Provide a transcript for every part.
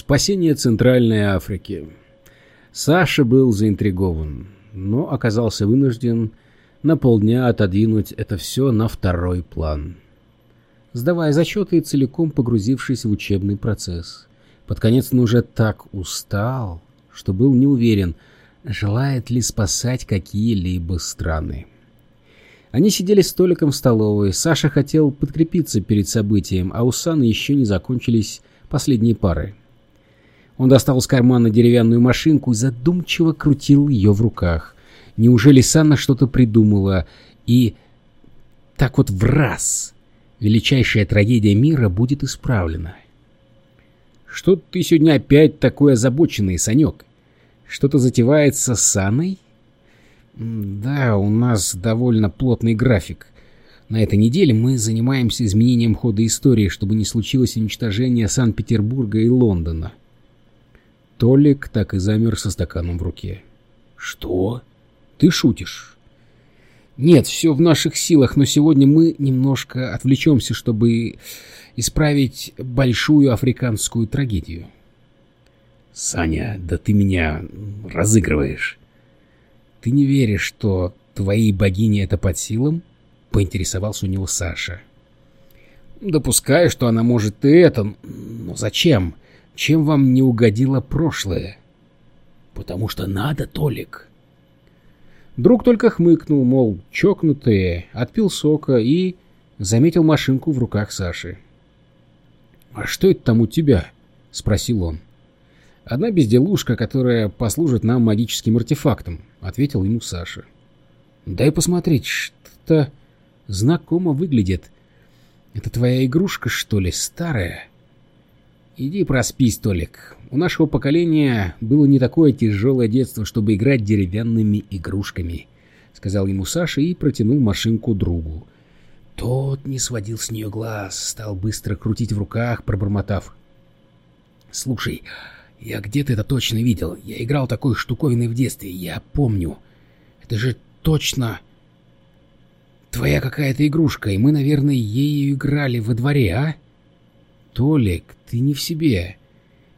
Спасение Центральной Африки. Саша был заинтригован, но оказался вынужден на полдня отодвинуть это все на второй план. Сдавая зачеты и целиком погрузившись в учебный процесс. Под конец он уже так устал, что был не уверен, желает ли спасать какие-либо страны. Они сидели столиком в столовой. Саша хотел подкрепиться перед событием, а у Саны еще не закончились последние пары. Он достал из кармана деревянную машинку и задумчиво крутил ее в руках. Неужели Санна что-то придумала? И так вот в раз величайшая трагедия мира будет исправлена. Что ты сегодня опять такой озабоченный, Санек? Что-то затевается с Санной? Да, у нас довольно плотный график. На этой неделе мы занимаемся изменением хода истории, чтобы не случилось уничтожение Санкт-Петербурга и Лондона. Толик так и замер со стаканом в руке. «Что? Ты шутишь?» «Нет, все в наших силах, но сегодня мы немножко отвлечемся, чтобы исправить большую африканскую трагедию». «Саня, да ты меня разыгрываешь». «Ты не веришь, что твоей богине это под силам?» — поинтересовался у него Саша. «Допускаю, что она может и это, но зачем?» Чем вам не угодило прошлое? Потому что надо, Толик. Друг только хмыкнул, мол, чокнутые, отпил сока и заметил машинку в руках Саши. «А что это там у тебя?» — спросил он. «Одна безделушка, которая послужит нам магическим артефактом», — ответил ему Саша. «Дай посмотреть, что-то знакомо выглядит. Это твоя игрушка, что ли, старая?» «Иди проспись, Толик. У нашего поколения было не такое тяжелое детство, чтобы играть деревянными игрушками», — сказал ему Саша и протянул машинку другу. Тот не сводил с нее глаз, стал быстро крутить в руках, пробормотав. «Слушай, я где-то это точно видел. Я играл такой штуковиной в детстве, я помню. Это же точно твоя какая-то игрушка, и мы, наверное, ею играли во дворе, а?» «Толик, ты не в себе.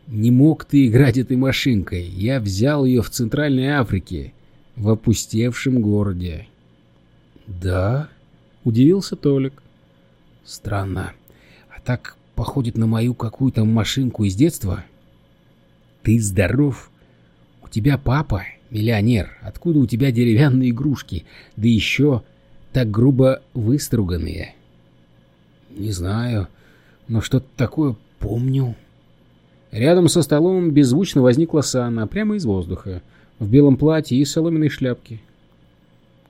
Не мог ты играть этой машинкой. Я взял ее в Центральной Африке, в опустевшем городе». «Да?» — удивился Толик. «Странно. А так походит на мою какую-то машинку из детства?» «Ты здоров? У тебя папа миллионер. Откуда у тебя деревянные игрушки? Да еще так грубо выструганные?» «Не знаю» но что-то такое помню. Рядом со столом беззвучно возникла Сана, прямо из воздуха, в белом платье и соломенной шляпке.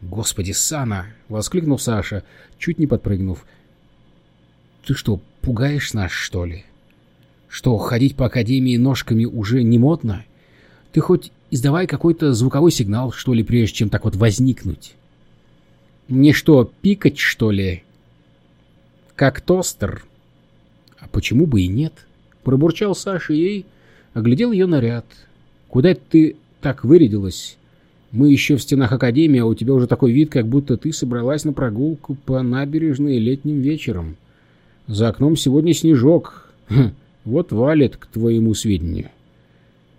«Господи, Сана!» — воскликнул Саша, чуть не подпрыгнув. «Ты что, пугаешь нас, что ли? Что, ходить по академии ножками уже не модно? Ты хоть издавай какой-то звуковой сигнал, что ли, прежде чем так вот возникнуть? Мне что, пикать, что ли? Как тостер?» А почему бы и нет? Пробурчал Саша ей, оглядел ее наряд. Куда ты так вырядилась? Мы еще в стенах Академии, а у тебя уже такой вид, как будто ты собралась на прогулку по набережной летним вечером. За окном сегодня снежок. Хм, вот валит, к твоему сведению.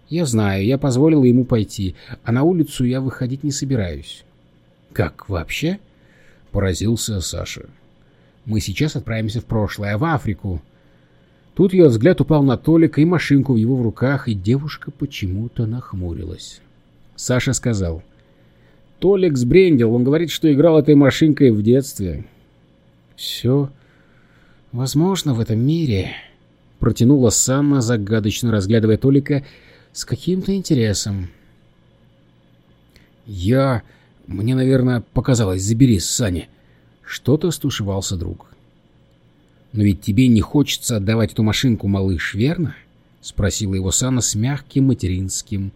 Я знаю, я позволила ему пойти, а на улицу я выходить не собираюсь. Как вообще? Поразился Саша. Мы сейчас отправимся в прошлое, в Африку. Тут ее взгляд упал на Толика и машинку в его в руках, и девушка почему-то нахмурилась. Саша сказал. «Толик сбрендил, он говорит, что играл этой машинкой в детстве». «Все возможно в этом мире», — протянула Санна, загадочно разглядывая Толика с каким-то интересом. «Я... Мне, наверное, показалось, забери Саня». Что-то стушевался друг. «Но ведь тебе не хочется отдавать эту машинку, малыш, верно?» — спросила его Сана с мягким материнским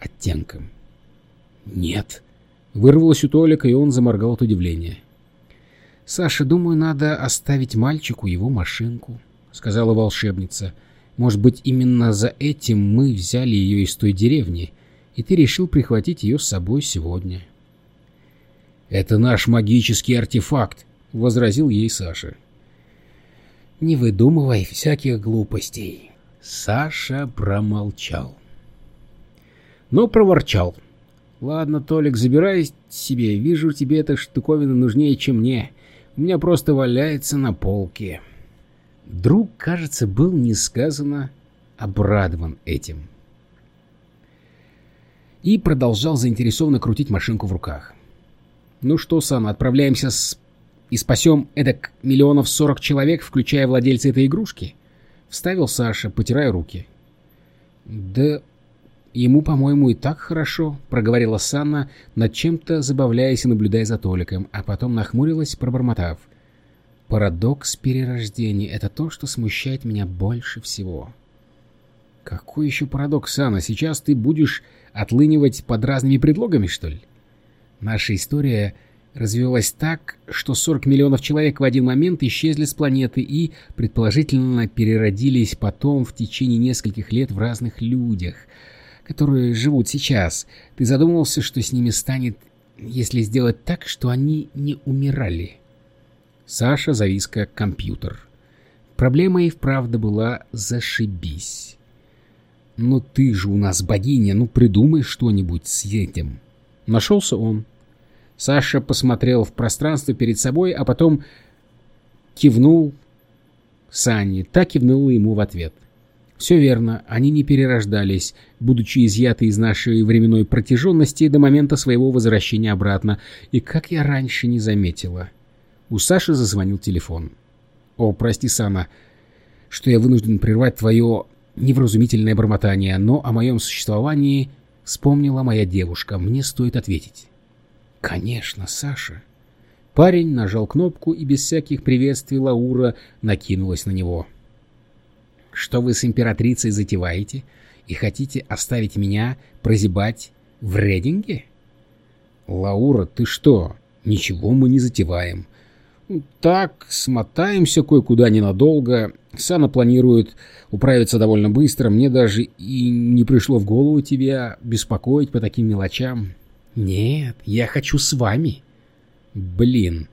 оттенком. «Нет», — вырвалось у Толика, и он заморгал от удивления. «Саша, думаю, надо оставить мальчику его машинку», — сказала волшебница. «Может быть, именно за этим мы взяли ее из той деревни, и ты решил прихватить ее с собой сегодня». «Это наш магический артефакт», — возразил ей Саша. «Не выдумывай всяких глупостей», — Саша промолчал. Но проворчал. «Ладно, Толик, забирай себе. Вижу, тебе эта штуковина нужнее, чем мне. У меня просто валяется на полке». Друг, кажется, был несказанно обрадован этим. И продолжал заинтересованно крутить машинку в руках. «Ну что, Сан, отправляемся с... и спасем эдак миллионов сорок человек, включая владельца этой игрушки?» Вставил Саша, потирая руки. «Да ему, по-моему, и так хорошо», — проговорила Санна, над чем-то забавляясь и наблюдая за Толиком, а потом нахмурилась, пробормотав. «Парадокс перерождения — это то, что смущает меня больше всего». «Какой еще парадокс, Санна? Сейчас ты будешь отлынивать под разными предлогами, что ли?» «Наша история развилась так, что 40 миллионов человек в один момент исчезли с планеты и, предположительно, переродились потом в течение нескольких лет в разных людях, которые живут сейчас. Ты задумывался, что с ними станет, если сделать так, что они не умирали? Саша завис как компьютер. Проблема и вправду была «зашибись». «Но ты же у нас богиня, ну придумай что-нибудь с этим». Нашелся он. Саша посмотрел в пространство перед собой, а потом кивнул Сане. Так кивнула ему в ответ. Все верно, они не перерождались, будучи изъяты из нашей временной протяженности до момента своего возвращения обратно, и как я раньше не заметила. У Саши зазвонил телефон. «О, прости, Сана, что я вынужден прервать твое невразумительное бормотание, но о моем существовании вспомнила моя девушка, мне стоит ответить». «Конечно, Саша». Парень нажал кнопку, и без всяких приветствий Лаура накинулась на него. «Что вы с императрицей затеваете? И хотите оставить меня прозябать в Рединге?» «Лаура, ты что? Ничего мы не затеваем. Так, смотаемся кое-куда ненадолго. Сана планирует управиться довольно быстро. Мне даже и не пришло в голову тебя беспокоить по таким мелочам. «Нет, я хочу с вами». «Блин,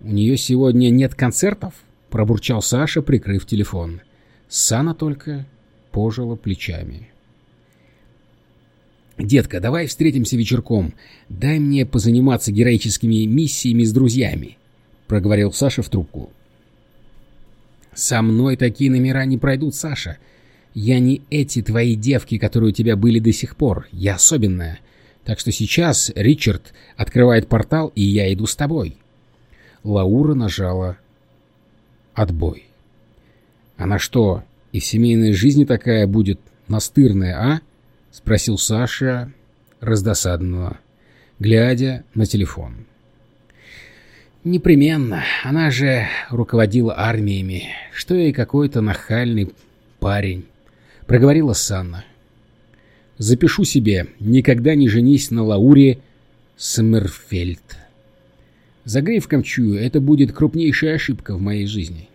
у нее сегодня нет концертов?» — пробурчал Саша, прикрыв телефон. Сана только пожала плечами. «Детка, давай встретимся вечерком. Дай мне позаниматься героическими миссиями с друзьями», — проговорил Саша в трубку. «Со мной такие номера не пройдут, Саша. Я не эти твои девки, которые у тебя были до сих пор. Я особенная. Так что сейчас Ричард открывает портал, и я иду с тобой. Лаура нажала отбой. Она что, и в семейной жизни такая будет настырная, а? Спросил Саша раздосадно, глядя на телефон. Непременно. Она же руководила армиями. Что и какой-то нахальный парень. Проговорила Санна. Запишу себе «Никогда не женись на Лауре Саммерфельд». Загривком чую, это будет крупнейшая ошибка в моей жизни.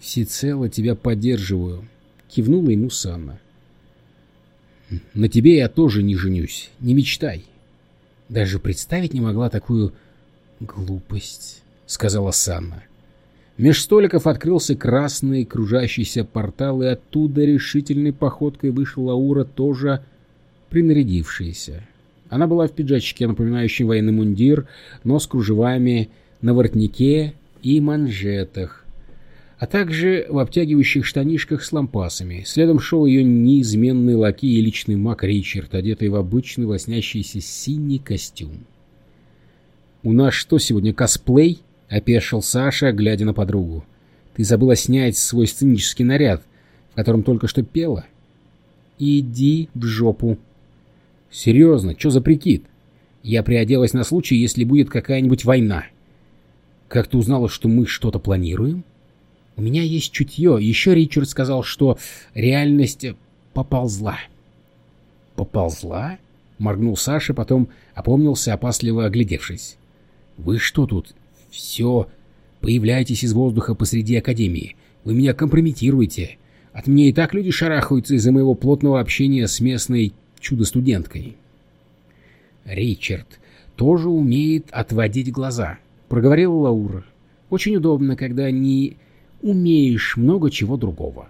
«Всецело тебя поддерживаю», — кивнула ему Санна. «На тебе я тоже не женюсь, не мечтай». «Даже представить не могла такую глупость», — сказала Санна. Меж столиков открылся красный кружащийся портал, и оттуда решительной походкой вышла Лаура, тоже принарядившаяся. Она была в пиджачке, напоминающем военный мундир, но с кружевами на воротнике и манжетах, а также в обтягивающих штанишках с лампасами. Следом шел ее неизменный лаки и личный маг Ричард, одетый в обычный лоснящийся синий костюм. «У нас что сегодня, косплей?» — опешил Саша, глядя на подругу. «Ты забыла снять свой сценический наряд, в котором только что пела?» «Иди в жопу!» «Серьезно, что за прикид? Я приоделась на случай, если будет какая-нибудь война. Как ты узнала, что мы что-то планируем?» «У меня есть чутье. Еще Ричард сказал, что реальность поползла». «Поползла?» — моргнул Саша, потом опомнился, опасливо оглядевшись. «Вы что тут, все. Появляйтесь из воздуха посреди Академии. Вы меня компрометируете. От меня и так люди шарахаются из-за моего плотного общения с местной чудо-студенткой. Ричард тоже умеет отводить глаза, проговорила Лаура. Очень удобно, когда не умеешь много чего другого.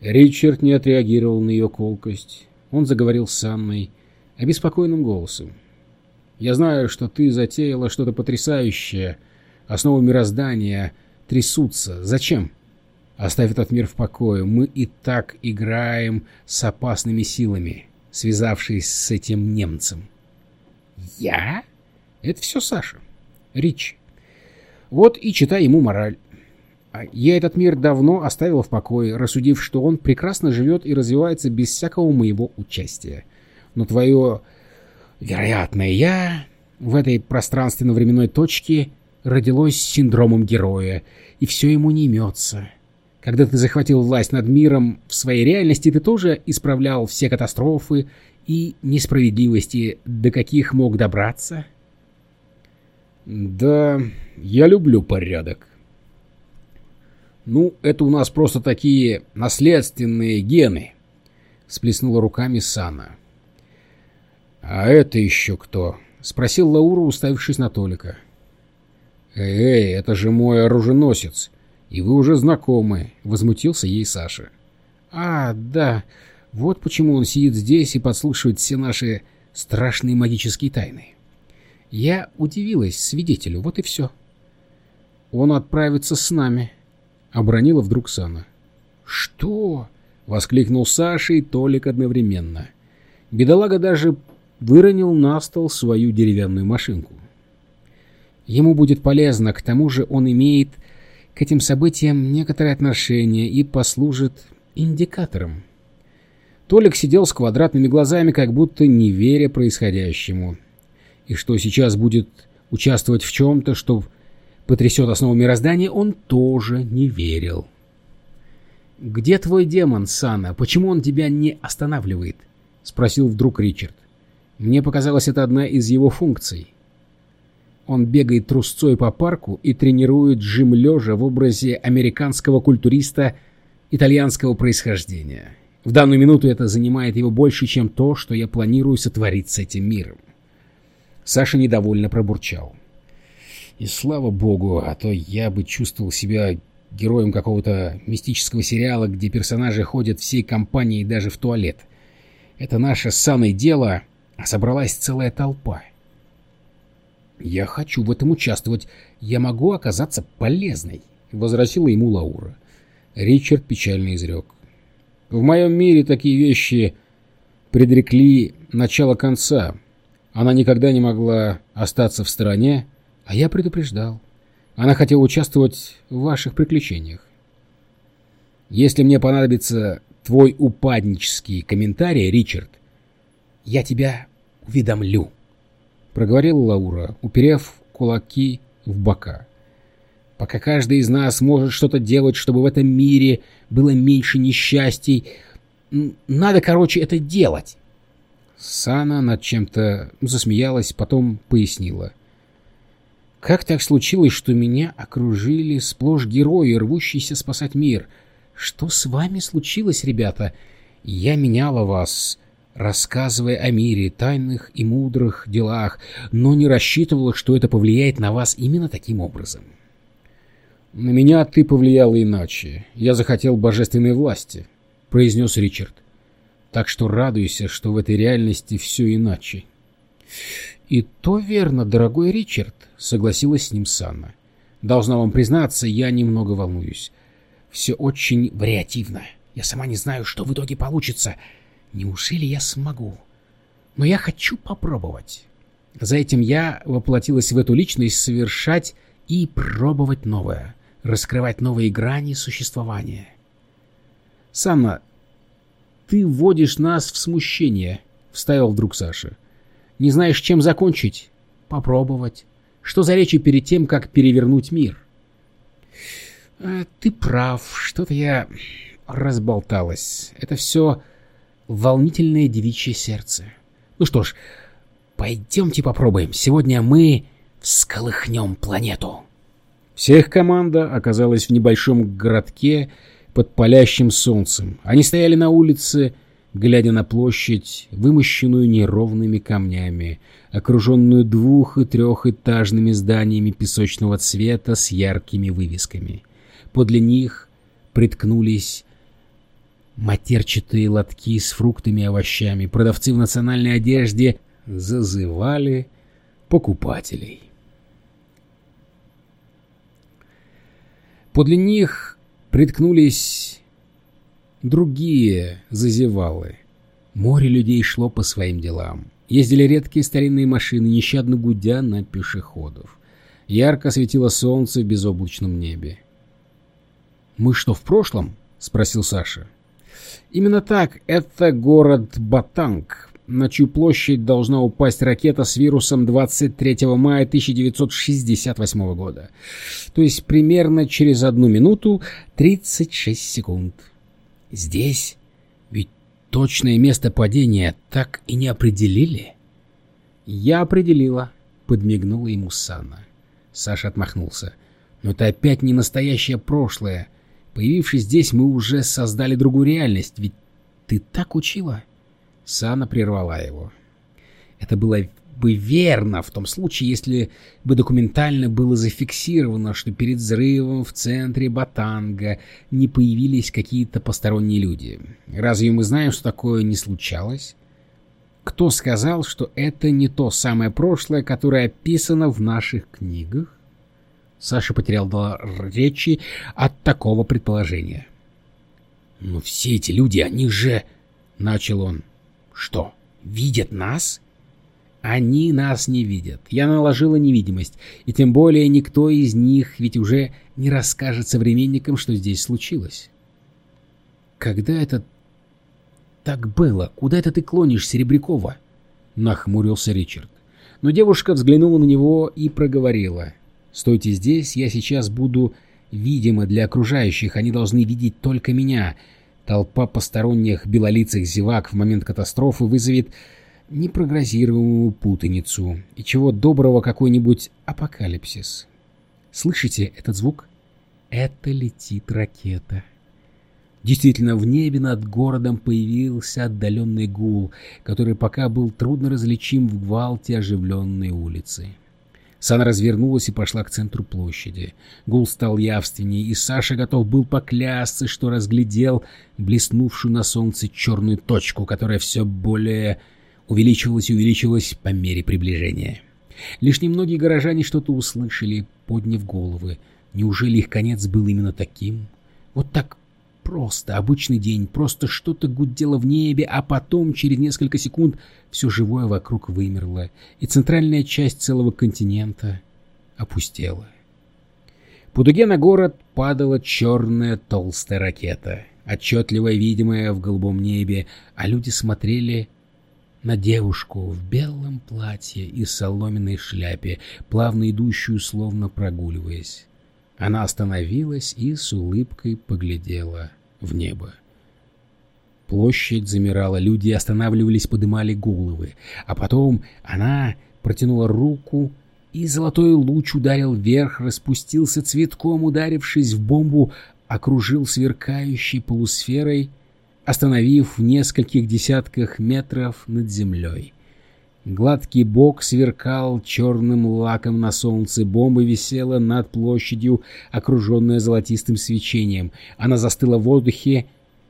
Ричард не отреагировал на ее колкость. Он заговорил с Анной обеспокоенным голосом. «Я знаю, что ты затеяла что-то потрясающее. Основы мироздания трясутся. Зачем? Оставь этот мир в покое. Мы и так играем с опасными силами, связавшись с этим немцем». «Я?» «Это все Саша. Рич. Вот и читай ему мораль. А я этот мир давно оставил в покое, рассудив, что он прекрасно живет и развивается без всякого моего участия. Но твое вероятное «я» в этой пространственно-временной точке родилось синдромом героя, и все ему не имется. Когда ты захватил власть над миром в своей реальности, ты тоже исправлял все катастрофы и несправедливости, до каких мог добраться? Да, я люблю порядок. «Ну, это у нас просто такие наследственные гены», — сплеснула руками Сана. «А это еще кто?» — спросил Лаура, уставившись на Толика. «Эй, это же мой оруженосец, и вы уже знакомы», — возмутился ей Саша. «А, да, вот почему он сидит здесь и подслушивает все наши страшные магические тайны. Я удивилась свидетелю, вот и все. Он отправится с нами», — обронила вдруг Сана. «Что?» — воскликнул Саша и Толик одновременно. Бедолага даже выронил на стол свою деревянную машинку. Ему будет полезно, к тому же он имеет к этим событиям некоторое отношение и послужит индикатором. Толик сидел с квадратными глазами, как будто не веря происходящему. И что сейчас будет участвовать в чем-то, что потрясет основу мироздания, он тоже не верил. «Где твой демон, Сана? Почему он тебя не останавливает?» — спросил вдруг Ричард. «Мне показалось, это одна из его функций». Он бегает трусцой по парку и тренирует жим лежа в образе американского культуриста итальянского происхождения. В данную минуту это занимает его больше, чем то, что я планирую сотворить с этим миром. Саша недовольно пробурчал. И слава богу, а то я бы чувствовал себя героем какого-то мистического сериала, где персонажи ходят всей компанией даже в туалет. Это наше ссаное дело, а собралась целая толпа. «Я хочу в этом участвовать. Я могу оказаться полезной», — возразила ему Лаура. Ричард печально изрек. «В моем мире такие вещи предрекли начало конца. Она никогда не могла остаться в стороне, а я предупреждал. Она хотела участвовать в ваших приключениях. Если мне понадобится твой упаднический комментарий, Ричард, я тебя уведомлю, — проговорила Лаура, уперев кулаки в бока. Пока каждый из нас может что-то делать, чтобы в этом мире было меньше несчастий, надо, короче, это делать. Сана над чем-то засмеялась, потом пояснила — как так случилось, что меня окружили сплошь герои, рвущиеся спасать мир? Что с вами случилось, ребята? Я меняла вас, рассказывая о мире, тайных и мудрых делах, но не рассчитывала, что это повлияет на вас именно таким образом. «На меня ты повлияла иначе. Я захотел божественной власти», — произнес Ричард. «Так что радуйся, что в этой реальности все иначе». «И то верно, дорогой Ричард», — согласилась с ним Санна. «Должна вам признаться, я немного волнуюсь. Все очень вариативно. Я сама не знаю, что в итоге получится. Неужели я смогу? Но я хочу попробовать. За этим я воплотилась в эту личность совершать и пробовать новое, раскрывать новые грани существования». «Санна, ты вводишь нас в смущение», — вставил вдруг Саша. Не знаешь, чем закончить? Попробовать. Что за речи перед тем, как перевернуть мир? А, ты прав. Что-то я разболталась. Это все волнительное девичье сердце. Ну что ж, пойдемте попробуем. Сегодня мы всколыхнем планету. Всех команда оказалась в небольшом городке под палящим солнцем. Они стояли на улице глядя на площадь, вымощенную неровными камнями, окруженную двух- и трехэтажными зданиями песочного цвета с яркими вывесками. Подле них приткнулись Матерчатые лотки с фруктами и овощами продавцы в национальной одежде зазывали покупателей. Подле них приткнулись другие зазевалы. Море людей шло по своим делам. Ездили редкие старинные машины, нещадно гудя на пешеходов. Ярко светило солнце в безоблачном небе. «Мы что, в прошлом?» — спросил Саша. «Именно так. Это город Батанг, на чью площадь должна упасть ракета с вирусом 23 мая 1968 года. То есть примерно через одну минуту 36 секунд. Здесь ведь точное место падения так и не определили? Я определила, подмигнула ему Сана. Саша отмахнулся. Но это опять не настоящее прошлое. Появившись здесь, мы уже создали другую реальность, ведь ты так учила. Сана прервала его. Это было бы верно в том случае, если бы документально было зафиксировано, что перед взрывом в центре Батанга не появились какие-то посторонние люди. Разве мы знаем, что такое не случалось? Кто сказал, что это не то самое прошлое, которое описано в наших книгах? Саша потерял дар речи от такого предположения. «Но все эти люди, они же...» — начал он. Что, видят нас? Они нас не видят. Я наложила невидимость, и тем более никто из них ведь уже не расскажет современникам, что здесь случилось. Когда это так было? Куда это ты клонишь, Серебрякова? Нахмурился Ричард. Но девушка взглянула на него и проговорила. «Стойте здесь, я сейчас буду видима для окружающих, они должны видеть только меня. Толпа посторонних белолицых зевак в момент катастрофы вызовет непрогнозируемую путаницу и чего доброго какой-нибудь апокалипсис. Слышите этот звук? Это летит ракета. Действительно, в небе над городом появился отдаленный гул, который пока был трудно различим в гвалте оживленной улицы. Сана развернулась и пошла к центру площади. Гул стал явственнее, и Саша готов был поклясться, что разглядел блеснувшую на солнце черную точку, которая все более увеличивалась и увеличивалась по мере приближения. Лишь немногие горожане что-то услышали, подняв головы. Неужели их конец был именно таким? Вот так Просто обычный день, просто что-то гудело в небе, а потом, через несколько секунд, все живое вокруг вымерло, и центральная часть целого континента опустела. По дуге на город падала черная толстая ракета, отчетливо видимая в голубом небе, а люди смотрели на девушку в белом платье и соломенной шляпе, плавно идущую, словно прогуливаясь. Она остановилась и с улыбкой поглядела в небо. Площадь замирала, люди останавливались, подымали головы. А потом она протянула руку, и золотой луч ударил вверх, распустился цветком, ударившись в бомбу, окружил сверкающей полусферой, остановив в нескольких десятках метров над землей. Гладкий бок сверкал черным лаком на солнце, бомба висела над площадью, окруженная золотистым свечением. Она застыла в воздухе,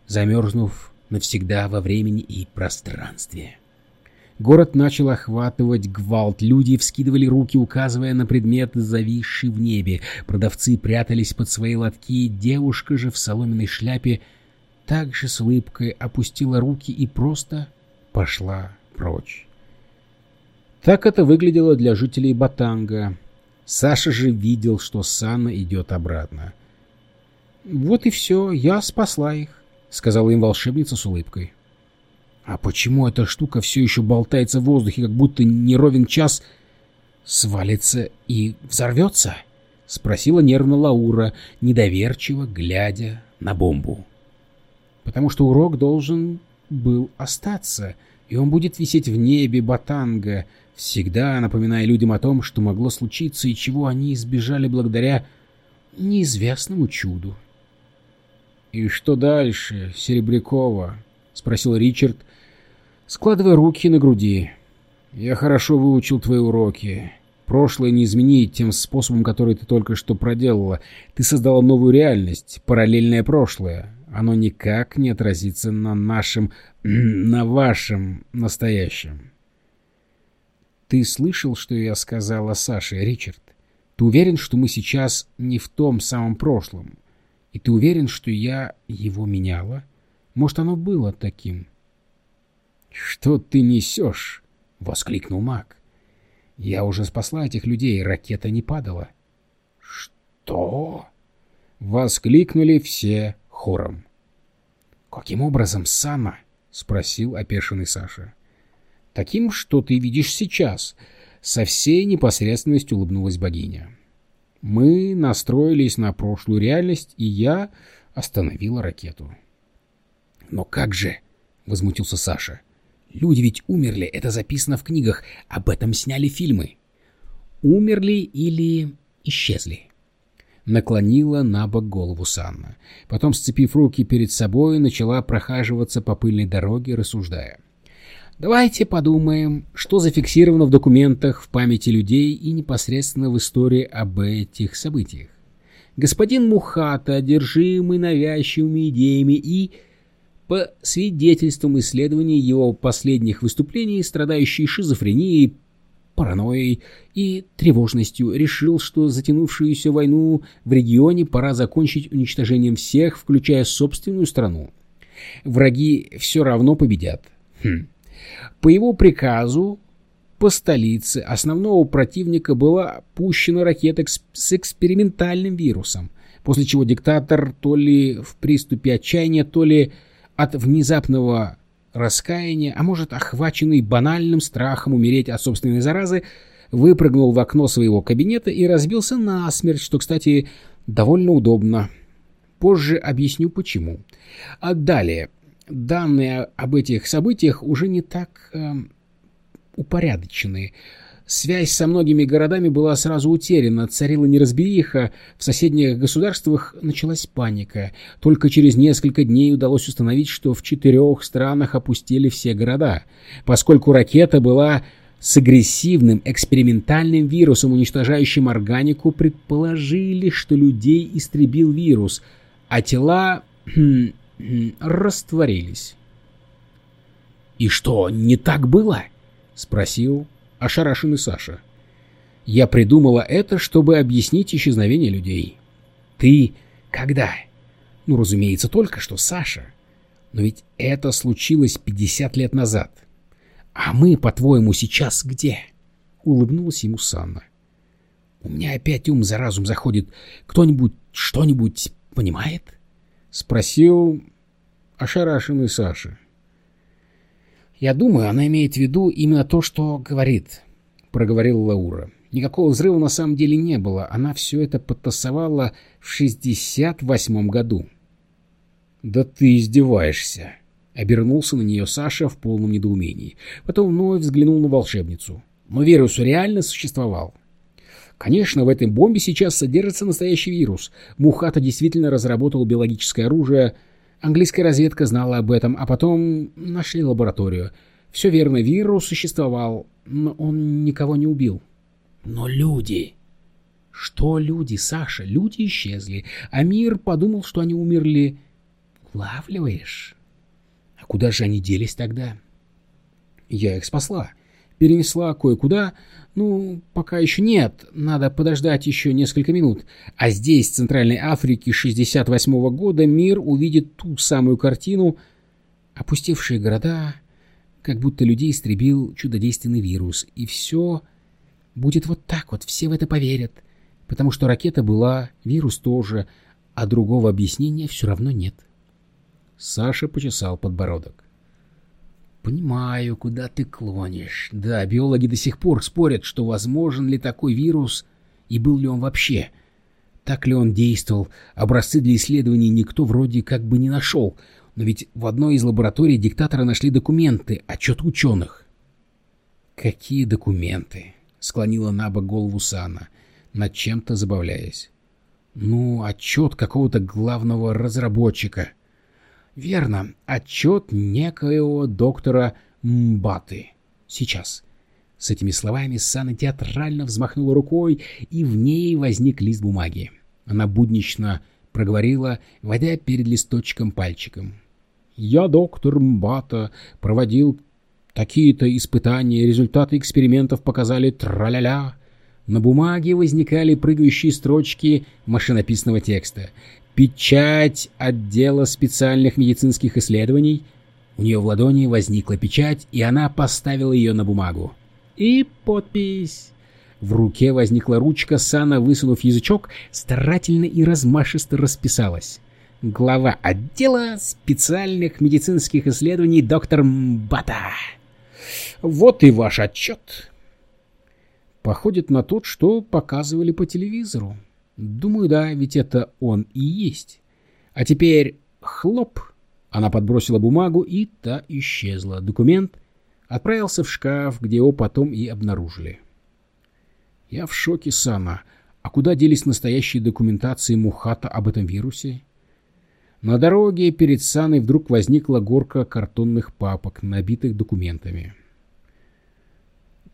замерзнув навсегда во времени и пространстве. Город начал охватывать гвалт. Люди вскидывали руки, указывая на предметы, зависшие в небе. Продавцы прятались под свои лотки. Девушка же в соломенной шляпе также с улыбкой опустила руки и просто пошла прочь. Так это выглядело для жителей Батанга. Саша же видел, что Санна идет обратно. «Вот и все, я спасла их», — сказала им волшебница с улыбкой. «А почему эта штука все еще болтается в воздухе, как будто не ровен час свалится и взорвется?» — спросила нервно Лаура, недоверчиво глядя на бомбу. «Потому что урок должен был остаться, и он будет висеть в небе Батанга, всегда напоминая людям о том, что могло случиться и чего они избежали благодаря неизвестному чуду. «И что дальше, Серебрякова?» — спросил Ричард, складывая руки на груди. «Я хорошо выучил твои уроки. Прошлое не изменить тем способом, который ты только что проделала. Ты создала новую реальность, параллельное прошлое. Оно никак не отразится на нашем... на вашем настоящем. Ты слышал, что я сказала Саше, Ричард? Ты уверен, что мы сейчас не в том самом прошлом? И ты уверен, что я его меняла? Может, оно было таким? — Что ты несешь? — воскликнул маг. Я уже спасла этих людей, ракета не падала. Что? Воскликнули все хором. Каким образом, Сана? Спросил опешенный Саша. Таким, что ты видишь сейчас. Со всей непосредственностью улыбнулась богиня. Мы настроились на прошлую реальность, и я остановила ракету. Но как же? Возмутился Саша. — Люди ведь умерли, это записано в книгах, об этом сняли фильмы. Умерли или исчезли? Наклонила на бок голову Санна. Потом, сцепив руки перед собой, начала прохаживаться по пыльной дороге, рассуждая. Давайте подумаем, что зафиксировано в документах, в памяти людей и непосредственно в истории об этих событиях. Господин Мухата, одержимый навязчивыми идеями и по свидетельствам исследований его последних выступлений, страдающий шизофренией, паранойей и тревожностью, решил, что затянувшуюся войну в регионе пора закончить уничтожением всех, включая собственную страну. Враги все равно победят. Хм. По его приказу по столице основного противника была пущена ракета с экспериментальным вирусом, после чего диктатор то ли в приступе отчаяния, то ли от внезапного раскаяния, а может, охваченный банальным страхом умереть от собственной заразы, выпрыгнул в окно своего кабинета и разбился насмерть, что, кстати, довольно удобно. Позже объясню почему. А далее. Данные об этих событиях уже не так э, упорядочены. Связь со многими городами была сразу утеряна, царила неразбериха, в соседних государствах началась паника. Только через несколько дней удалось установить, что в четырех странах опустили все города. Поскольку ракета была с агрессивным экспериментальным вирусом, уничтожающим органику, предположили, что людей истребил вирус, а тела растворились. «И что, не так было?» — спросил ошарашенный Саша. «Я придумала это, чтобы объяснить исчезновение людей». «Ты когда?» «Ну, разумеется, только что, Саша. Но ведь это случилось 50 лет назад. А мы, по-твоему, сейчас где?» Улыбнулась ему Санна. «У меня опять ум за разум заходит. Кто-нибудь что-нибудь понимает?» Спросил ошарашенный Саша. «Я думаю, она имеет в виду именно то, что говорит», — проговорила Лаура. «Никакого взрыва на самом деле не было. Она все это подтасовала в шестьдесят восьмом году». «Да ты издеваешься!» — обернулся на нее Саша в полном недоумении. Потом вновь взглянул на волшебницу. «Но вирус реально существовал?» Конечно, в этой бомбе сейчас содержится настоящий вирус. Мухата действительно разработал биологическое оружие — Английская разведка знала об этом, а потом нашли лабораторию. Все верно, вирус существовал, но он никого не убил. Но люди... Что люди, Саша? Люди исчезли, а мир подумал, что они умерли. Улавливаешь? А куда же они делись тогда? Я их спасла. Перенесла кое-куда, ну, пока еще нет, надо подождать еще несколько минут. А здесь, в Центральной Африке 68 -го года, мир увидит ту самую картину. Опустевшие города, как будто людей истребил чудодейственный вирус. И все будет вот так вот, все в это поверят. Потому что ракета была, вирус тоже, а другого объяснения все равно нет. Саша почесал подбородок. Понимаю, куда ты клонишь. Да, биологи до сих пор спорят, что возможен ли такой вирус и был ли он вообще. Так ли он действовал, образцы для исследований никто вроде как бы не нашел. Но ведь в одной из лабораторий диктатора нашли документы, отчет ученых. «Какие документы?» — склонила на бок голову Сана, над чем-то забавляясь. «Ну, отчет какого-то главного разработчика». Верно, отчет некоего доктора Мбаты. Сейчас. С этими словами Сана театрально взмахнула рукой, и в ней возник лист бумаги. Она буднично проговорила, водя перед листочком пальчиком. «Я, доктор Мбата, проводил такие-то испытания, результаты экспериментов показали траля-ля». На бумаге возникали прыгающие строчки машинописного текста. «Печать отдела специальных медицинских исследований». У нее в ладони возникла печать, и она поставила ее на бумагу. И подпись. В руке возникла ручка, Сана, высунув язычок, старательно и размашисто расписалась. Глава отдела специальных медицинских исследований доктор Мбата. Вот и ваш отчет. Походит на тот, что показывали по телевизору. Думаю, да, ведь это он и есть. А теперь хлоп. Она подбросила бумагу, и та исчезла. Документ отправился в шкаф, где его потом и обнаружили. Я в шоке, Сана. А куда делись настоящие документации Мухата об этом вирусе? На дороге перед Саной вдруг возникла горка картонных папок, набитых документами.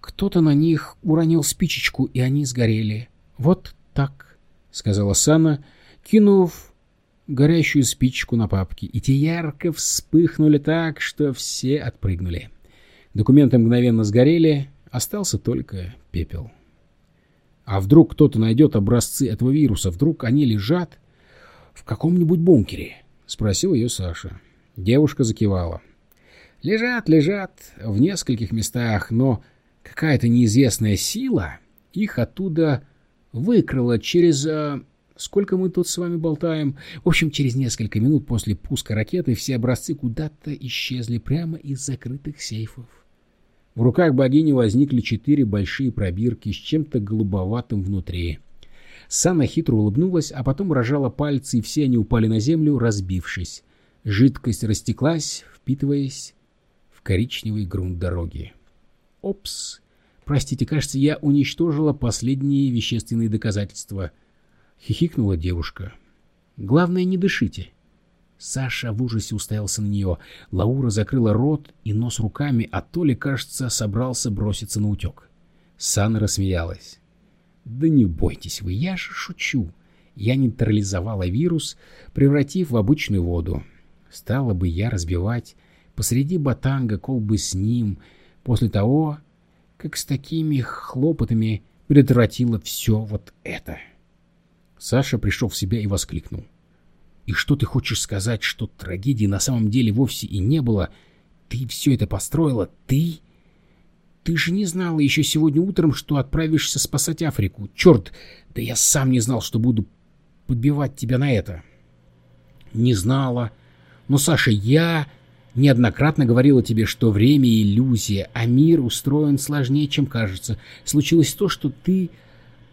Кто-то на них уронил спичечку, и они сгорели. Вот так, — сказала Сана, кинув горящую спичку на папки, и те ярко вспыхнули так, что все отпрыгнули. Документы мгновенно сгорели, остался только пепел. А вдруг кто-то найдет образцы этого вируса? Вдруг они лежат в каком-нибудь бункере? Спросил ее Саша. Девушка закивала. Лежат, лежат в нескольких местах, но какая-то неизвестная сила их оттуда выкрала через... А, сколько мы тут с вами болтаем? В общем, через несколько минут после пуска ракеты все образцы куда-то исчезли прямо из закрытых сейфов. В руках богини возникли четыре большие пробирки с чем-то голубоватым внутри. Сана хитро улыбнулась, а потом рожала пальцы, и все они упали на землю, разбившись. Жидкость растеклась, впитываясь в коричневый грунт дороги. «Опс! Простите, кажется, я уничтожила последние вещественные доказательства», — хихикнула девушка. «Главное, не дышите». Саша в ужасе уставился на нее. Лаура закрыла рот и нос руками, а Толя, кажется, собрался броситься на утек. Сана рассмеялась. «Да не бойтесь вы, я же шучу. Я нейтрализовала вирус, превратив в обычную воду. Стала бы я разбивать посреди батанга колбы с ним после того, как с такими хлопотами предотвратила все вот это». Саша пришел в себя и воскликнул. — и что ты хочешь сказать, что трагедии на самом деле вовсе и не было? Ты все это построила? Ты? Ты же не знала еще сегодня утром, что отправишься спасать Африку. Черт, да я сам не знал, что буду подбивать тебя на это. Не знала. Но, Саша, я неоднократно говорила тебе, что время — иллюзия, а мир устроен сложнее, чем кажется. Случилось то, что ты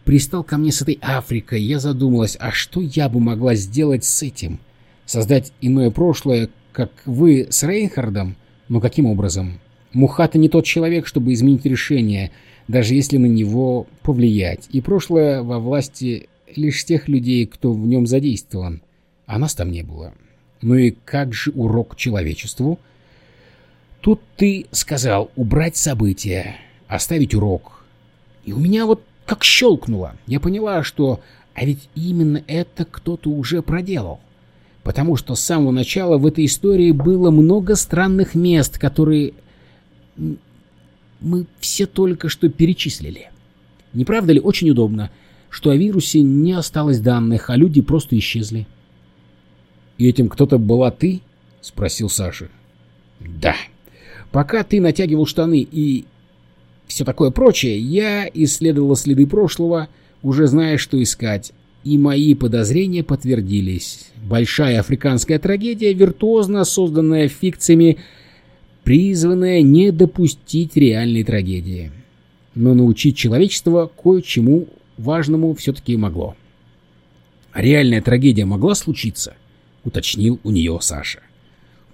пристал ко мне с этой Африкой, я задумалась, а что я бы могла сделать с этим? Создать иное прошлое, как вы с Рейнхардом? Но каким образом? Мухата не тот человек, чтобы изменить решение, даже если на него повлиять. И прошлое во власти лишь тех людей, кто в нем задействован. А нас там не было. Ну и как же урок человечеству? Тут ты сказал убрать события, оставить урок. И у меня вот как щелкнуло. Я поняла, что... А ведь именно это кто-то уже проделал. Потому что с самого начала в этой истории было много странных мест, которые мы все только что перечислили. Не правда ли очень удобно, что о вирусе не осталось данных, а люди просто исчезли? «И этим кто-то была ты?» — спросил Саша. «Да. Пока ты натягивал штаны и все такое прочее, я исследовала следы прошлого, уже зная, что искать, и мои подозрения подтвердились. Большая африканская трагедия, виртуозно созданная фикциями, призванная не допустить реальной трагедии. Но научить человечество кое-чему важному все-таки могло. «Реальная трагедия могла случиться?» — уточнил у нее Саша.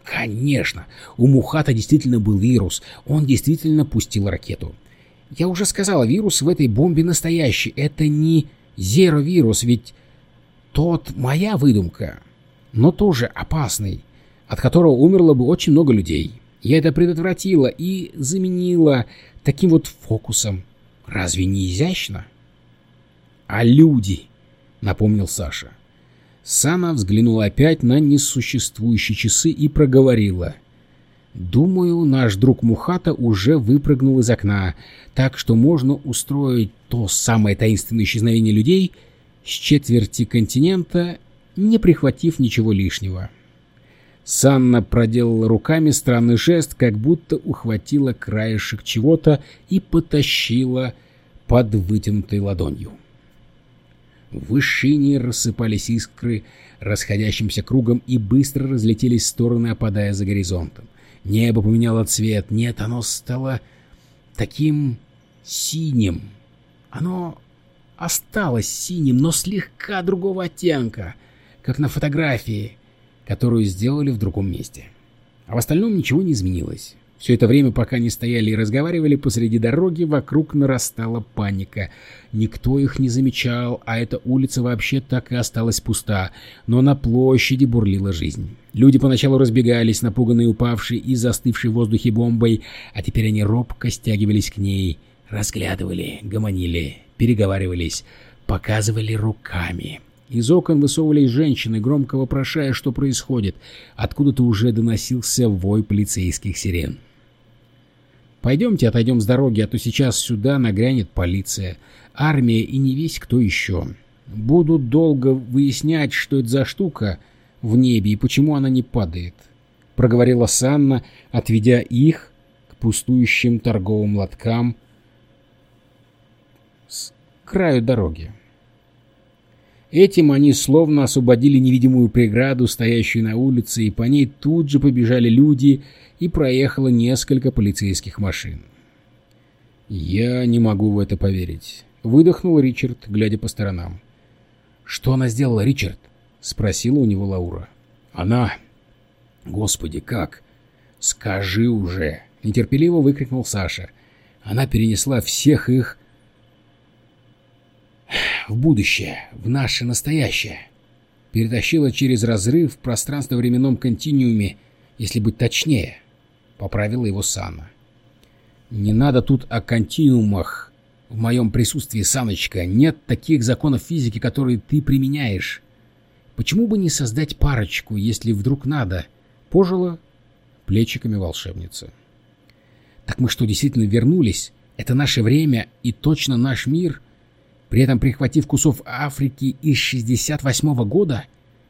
Конечно, у Мухата действительно был вирус, он действительно пустил ракету. Я уже сказал, вирус в этой бомбе настоящий, это не зеровирус, ведь тот моя выдумка, но тоже опасный, от которого умерло бы очень много людей. Я это предотвратила и заменила таким вот фокусом. Разве не изящно? А люди, напомнил Саша. Сана взглянула опять на несуществующие часы и проговорила. «Думаю, наш друг Мухата уже выпрыгнул из окна, так что можно устроить то самое таинственное исчезновение людей с четверти континента, не прихватив ничего лишнего». Санна проделала руками странный жест, как будто ухватила краешек чего-то и потащила под вытянутой ладонью. В вышине рассыпались искры расходящимся кругом и быстро разлетелись в стороны, опадая за горизонтом. Небо поменяло цвет. Нет, оно стало таким синим. Оно осталось синим, но слегка другого оттенка, как на фотографии, которую сделали в другом месте. А в остальном ничего не изменилось. Все это время, пока они стояли и разговаривали посреди дороги, вокруг нарастала паника. Никто их не замечал, а эта улица вообще так и осталась пуста, но на площади бурлила жизнь. Люди поначалу разбегались, напуганные упавшей и застывшей в воздухе бомбой, а теперь они робко стягивались к ней, разглядывали, гомонили, переговаривались, показывали руками. Из окон высовывались женщины, громко вопрошая, что происходит. Откуда-то уже доносился вой полицейских сирен. Пойдемте отойдем с дороги, а то сейчас сюда нагрянет полиция, армия и не весь кто еще. Будут долго выяснять, что это за штука в небе и почему она не падает. Проговорила Санна, отведя их к пустующим торговым лоткам с краю дороги. Этим они словно освободили невидимую преграду, стоящую на улице, и по ней тут же побежали люди, и проехало несколько полицейских машин. «Я не могу в это поверить», — выдохнул Ричард, глядя по сторонам. «Что она сделала, Ричард?» — спросила у него Лаура. «Она... Господи, как? Скажи уже!» — нетерпеливо выкрикнул Саша. «Она перенесла всех их в будущее, в наше настоящее. Перетащила через разрыв в пространство-временном континууме, если быть точнее, — поправила его Сана. Не надо тут о континуумах в моем присутствии, Саночка. Нет таких законов физики, которые ты применяешь. Почему бы не создать парочку, если вдруг надо? Пожила плечиками волшебница. Так мы что, действительно вернулись? Это наше время и точно наш мир — при этом прихватив кусов Африки из 68-го года?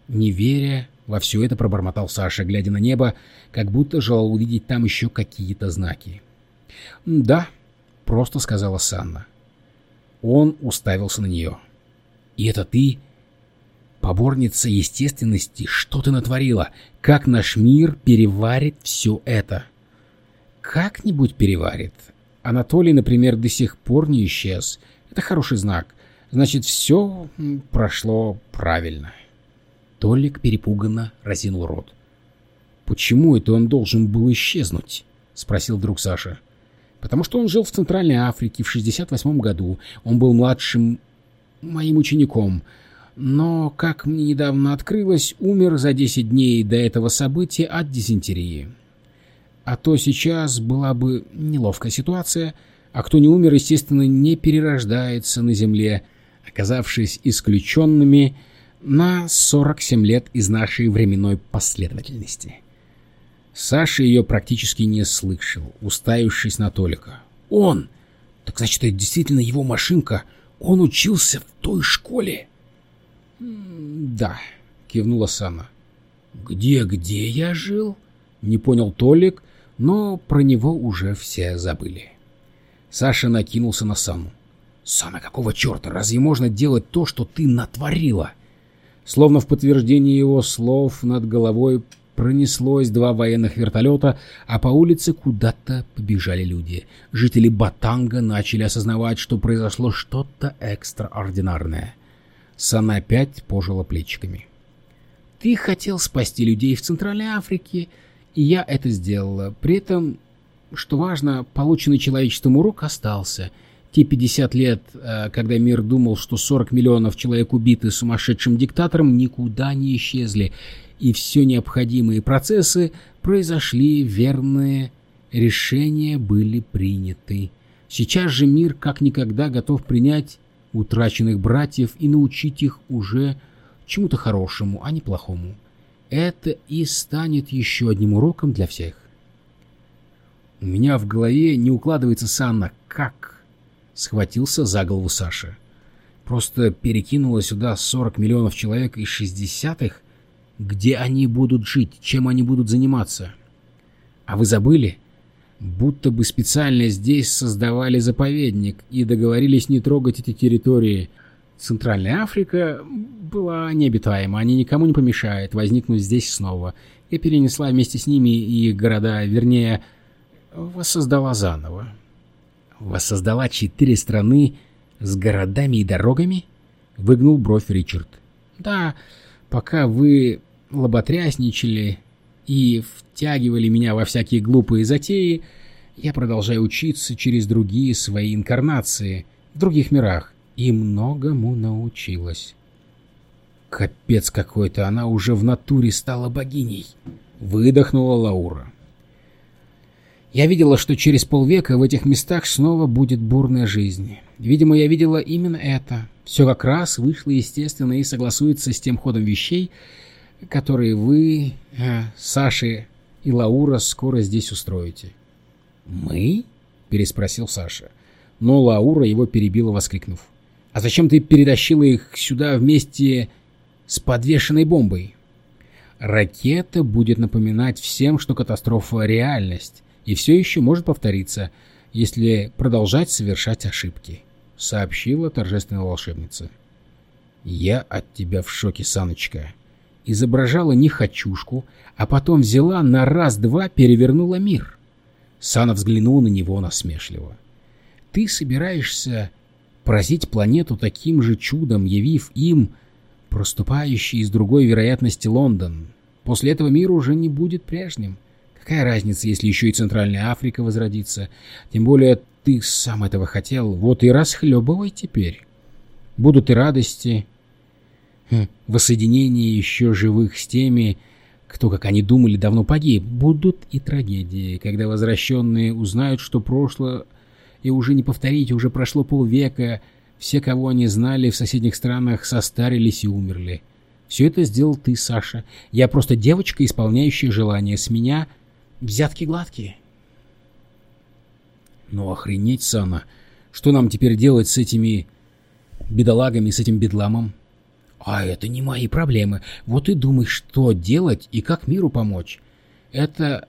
Не веря во все это, пробормотал Саша, глядя на небо, как будто желал увидеть там еще какие-то знаки. «Да», — просто сказала Санна. Он уставился на нее. «И это ты, поборница естественности, что ты натворила? Как наш мир переварит все это?» «Как-нибудь переварит. Анатолий, например, до сих пор не исчез. Это хороший знак. Значит, все прошло правильно. Толик перепуганно разинул рот. «Почему это он должен был исчезнуть?» — спросил вдруг Саша. «Потому что он жил в Центральной Африке в 68 году. Он был младшим моим учеником. Но, как мне недавно открылось, умер за 10 дней до этого события от дизентерии. А то сейчас была бы неловкая ситуация, а кто не умер, естественно, не перерождается на земле, оказавшись исключенными на 47 лет из нашей временной последовательности. Саша ее практически не слышал, уставившись на Толика. «Он! Так значит, это действительно его машинка? Он учился в той школе?» «Да», — кивнула Сана. «Где-где я жил?» — не понял Толик, но про него уже все забыли. Саша накинулся на Сану. «Сана, какого черта? Разве можно делать то, что ты натворила?» Словно в подтверждение его слов над головой пронеслось два военных вертолета, а по улице куда-то побежали люди. Жители Батанга начали осознавать, что произошло что-то экстраординарное. Сана опять пожила плечиками. «Ты хотел спасти людей в Центральной Африке, и я это сделала. При этом, что важно, полученный человечеством урок остался — те 50 лет, э, когда мир думал, что 40 миллионов человек убиты сумасшедшим диктатором, никуда не исчезли, и все необходимые процессы произошли верные решения были приняты. Сейчас же мир как никогда готов принять утраченных братьев и научить их уже чему-то хорошему, а не плохому. Это и станет еще одним уроком для всех. У меня в голове не укладывается Санна, как схватился за голову Саша. Просто перекинула сюда 40 миллионов человек из 60-х, где они будут жить, чем они будут заниматься. А вы забыли? Будто бы специально здесь создавали заповедник и договорились не трогать эти территории. Центральная Африка была необитаема, они никому не помешают возникнуть здесь снова. Я перенесла вместе с ними и города, вернее, воссоздала заново. Воссоздала четыре страны с городами и дорогами? Выгнул бровь Ричард. Да, пока вы лоботрясничали и втягивали меня во всякие глупые затеи, я продолжаю учиться через другие свои инкарнации в других мирах и многому научилась. Капец какой-то, она уже в натуре стала богиней. Выдохнула Лаура. Я видела, что через полвека в этих местах снова будет бурная жизнь. Видимо, я видела именно это. Все как раз вышло естественно и согласуется с тем ходом вещей, которые вы, э, Саши и Лаура скоро здесь устроите. «Мы?» — переспросил Саша. Но Лаура его перебила, воскликнув. «А зачем ты перетащила их сюда вместе с подвешенной бомбой?» «Ракета будет напоминать всем, что катастрофа — реальность, и все еще может повториться, если продолжать совершать ошибки», — сообщила торжественная волшебница. «Я от тебя в шоке, Саночка», изображала нехочушку, а потом взяла на раз-два перевернула мир. Сана взглянул на него насмешливо. «Ты собираешься поразить планету таким же чудом, явив им проступающий из другой вероятности Лондон. После этого мир уже не будет прежним. Какая разница, если еще и Центральная Африка возродится? Тем более ты сам этого хотел, вот и расхлебывай теперь. Будут и радости, Хм, воссоединение еще живых с теми, кто, как они думали, давно погиб. Будут и трагедии, когда возвращенные узнают, что прошлое и уже не повторить, уже прошло полвека, все, кого они знали в соседних странах, состарились и умерли. Все это сделал ты, Саша. Я просто девочка, исполняющая желания. С меня взятки гладкие. Ну охренеть, Сана. Что нам теперь делать с этими бедолагами, с этим бедламом? А это не мои проблемы. Вот и думай, что делать и как миру помочь. Это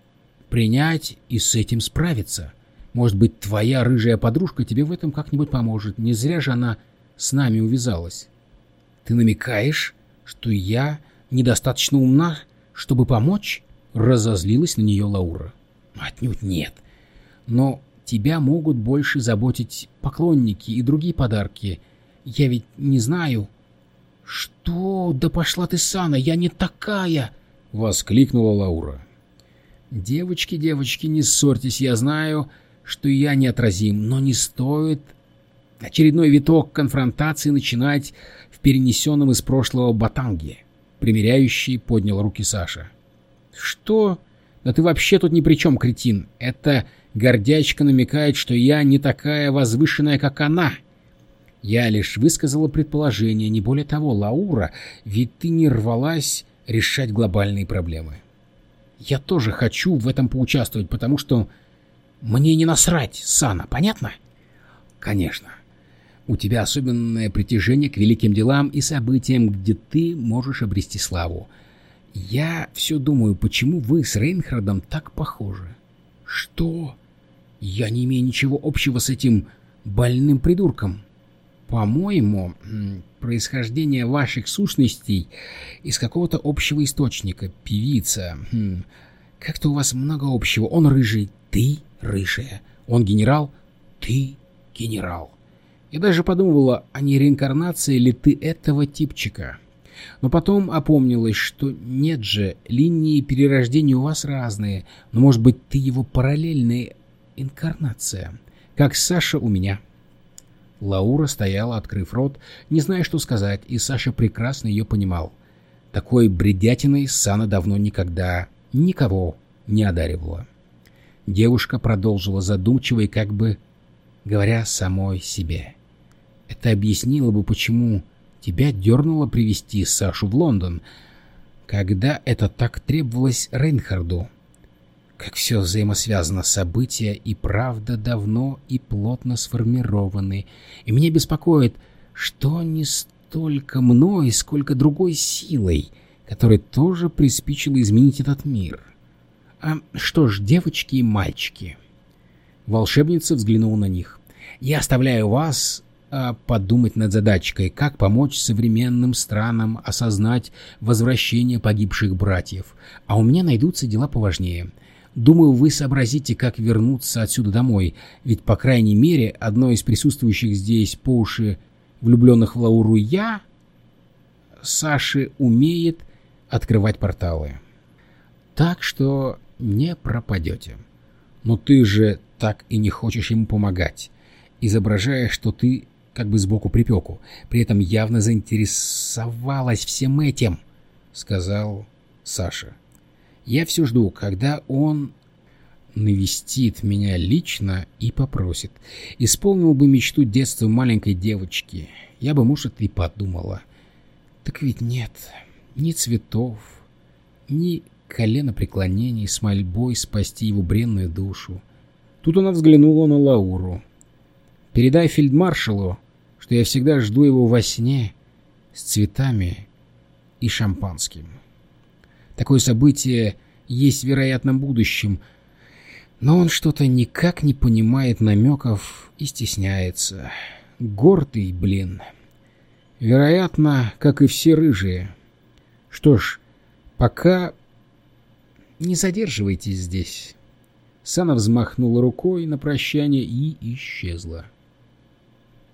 принять и с этим справиться. Может быть, твоя рыжая подружка тебе в этом как-нибудь поможет. Не зря же она с нами увязалась. Ты намекаешь, что я недостаточно умна, чтобы помочь? Разозлилась на нее Лаура. Отнюдь нет. Но тебя могут больше заботить поклонники и другие подарки. Я ведь не знаю, «Что? Да пошла ты, Сана, я не такая!» — воскликнула Лаура. «Девочки, девочки, не ссорьтесь, я знаю, что я неотразим, но не стоит очередной виток конфронтации начинать в перенесенном из прошлого Батанге», — примеряющий поднял руки Саша. «Что? Да ты вообще тут ни при чем, кретин. Это гордячка намекает, что я не такая возвышенная, как она». Я лишь высказала предположение, не более того, Лаура, ведь ты не рвалась решать глобальные проблемы. Я тоже хочу в этом поучаствовать, потому что мне не насрать, Сана, понятно? Конечно. У тебя особенное притяжение к великим делам и событиям, где ты можешь обрести славу. Я все думаю, почему вы с Рейнхардом так похожи? Что? Я не имею ничего общего с этим больным придурком. По-моему, происхождение ваших сущностей из какого-то общего источника. Певица. Хм, как-то у вас много общего. Он рыжий, ты рыжая. Он генерал, ты генерал. Я даже подумывала, а не реинкарнация ли ты этого типчика. Но потом опомнилась, что нет же, линии перерождения у вас разные, но, может быть, ты его параллельная инкарнация, как Саша у меня. Лаура стояла, открыв рот, не зная, что сказать, и Саша прекрасно ее понимал. Такой бредятиной Сана давно никогда никого не одаривала. Девушка продолжила задумчиво и как бы говоря самой себе. Это объяснило бы, почему тебя дернуло привести Сашу в Лондон, когда это так требовалось Рейнхарду. Как все взаимосвязано, события и правда давно и плотно сформированы, и меня беспокоит, что не столько мной, сколько другой силой, которая тоже приспичила изменить этот мир. А что ж, девочки и мальчики... Волшебница взглянула на них. «Я оставляю вас подумать над задачкой, как помочь современным странам осознать возвращение погибших братьев, а у меня найдутся дела поважнее. Думаю, вы сообразите, как вернуться отсюда домой, ведь, по крайней мере, одно из присутствующих здесь по уши влюбленных в Лауру я, Саши, умеет открывать порталы. Так что не пропадете. Но ты же так и не хочешь ему помогать, изображая, что ты как бы сбоку припеку, при этом явно заинтересовалась всем этим, — сказал Саша. Я все жду, когда он навестит меня лично и попросит. Исполнил бы мечту детства маленькой девочки. Я бы, может, и подумала. Так ведь нет, ни цветов, ни колено преклонений с мольбой спасти его бренную душу. Тут она взглянула на Лауру. «Передай фельдмаршалу, что я всегда жду его во сне с цветами и шампанским. Такое событие есть в вероятном будущем, но он что-то никак не понимает намеков и стесняется. Гордый, блин. Вероятно, как и все рыжие. Что ж, пока не задерживайтесь здесь». Сана взмахнула рукой на прощание и исчезла.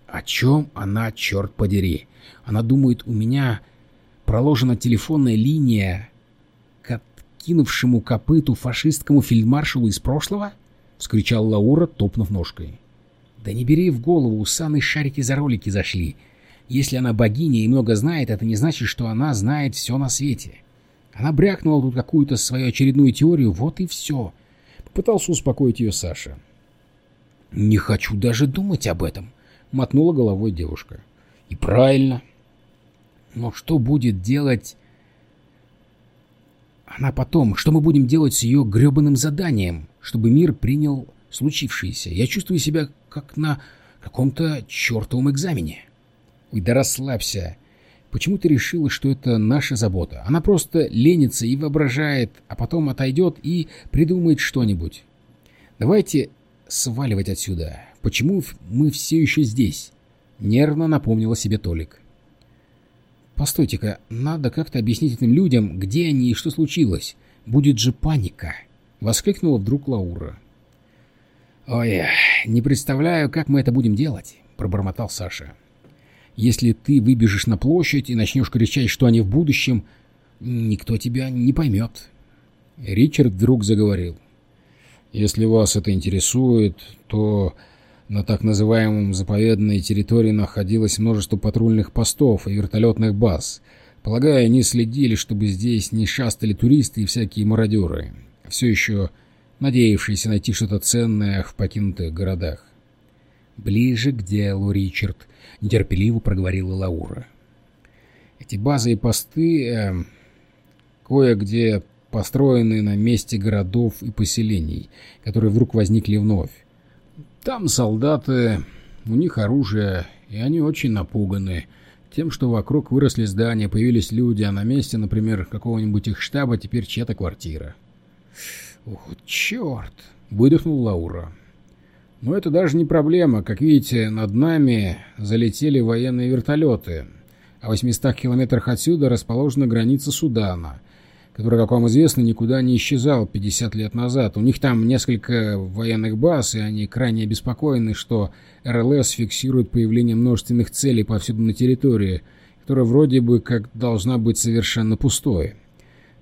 О чем она, черт подери? Она думает, у меня проложена телефонная линия к откинувшему копыту фашистскому фельдмаршалу из прошлого? — вскричал Лаура, топнув ножкой. Да не бери в голову, у Саны шарики за ролики зашли. Если она богиня и много знает, это не значит, что она знает все на свете. Она брякнула тут какую-то свою очередную теорию, вот и все. Пытался успокоить ее Саша. «Не хочу даже думать об этом», — мотнула головой девушка. «И правильно. Но что будет делать она потом? Что мы будем делать с ее гребаным заданием, чтобы мир принял случившееся? Я чувствую себя как на каком-то чертовом экзамене». «Ой, да расслабься. Почему ты решила, что это наша забота? Она просто ленится и воображает, а потом отойдет и придумает что-нибудь. Давайте сваливать отсюда. Почему мы все еще здесь? Нервно напомнила себе Толик. Постойте-ка, надо как-то объяснить этим людям, где они и что случилось. Будет же паника. Воскликнула вдруг Лаура. «Ой, не представляю, как мы это будем делать», — пробормотал Саша. Если ты выбежишь на площадь и начнешь кричать, что они в будущем, никто тебя не поймет. Ричард вдруг заговорил. Если вас это интересует, то на так называемом заповедной территории находилось множество патрульных постов и вертолетных баз. Полагаю, они следили, чтобы здесь не шастали туристы и всякие мародеры, все еще надеявшиеся найти что-то ценное в покинутых городах. «Ближе к делу, Ричард», — нетерпеливо проговорила Лаура. «Эти базы и посты э, кое-где построены на месте городов и поселений, которые вдруг возникли вновь. Там солдаты, у них оружие, и они очень напуганы тем, что вокруг выросли здания, появились люди, а на месте, например, какого-нибудь их штаба теперь чья-то квартира». «Ох, черт!» — выдохнул Лаура. Но это даже не проблема. Как видите, над нами залетели военные вертолеты. А в 800 километрах отсюда расположена граница Судана, который, как вам известно, никуда не исчезал 50 лет назад. У них там несколько военных баз, и они крайне обеспокоены, что РЛС фиксирует появление множественных целей повсюду на территории, которая вроде бы как должна быть совершенно пустой.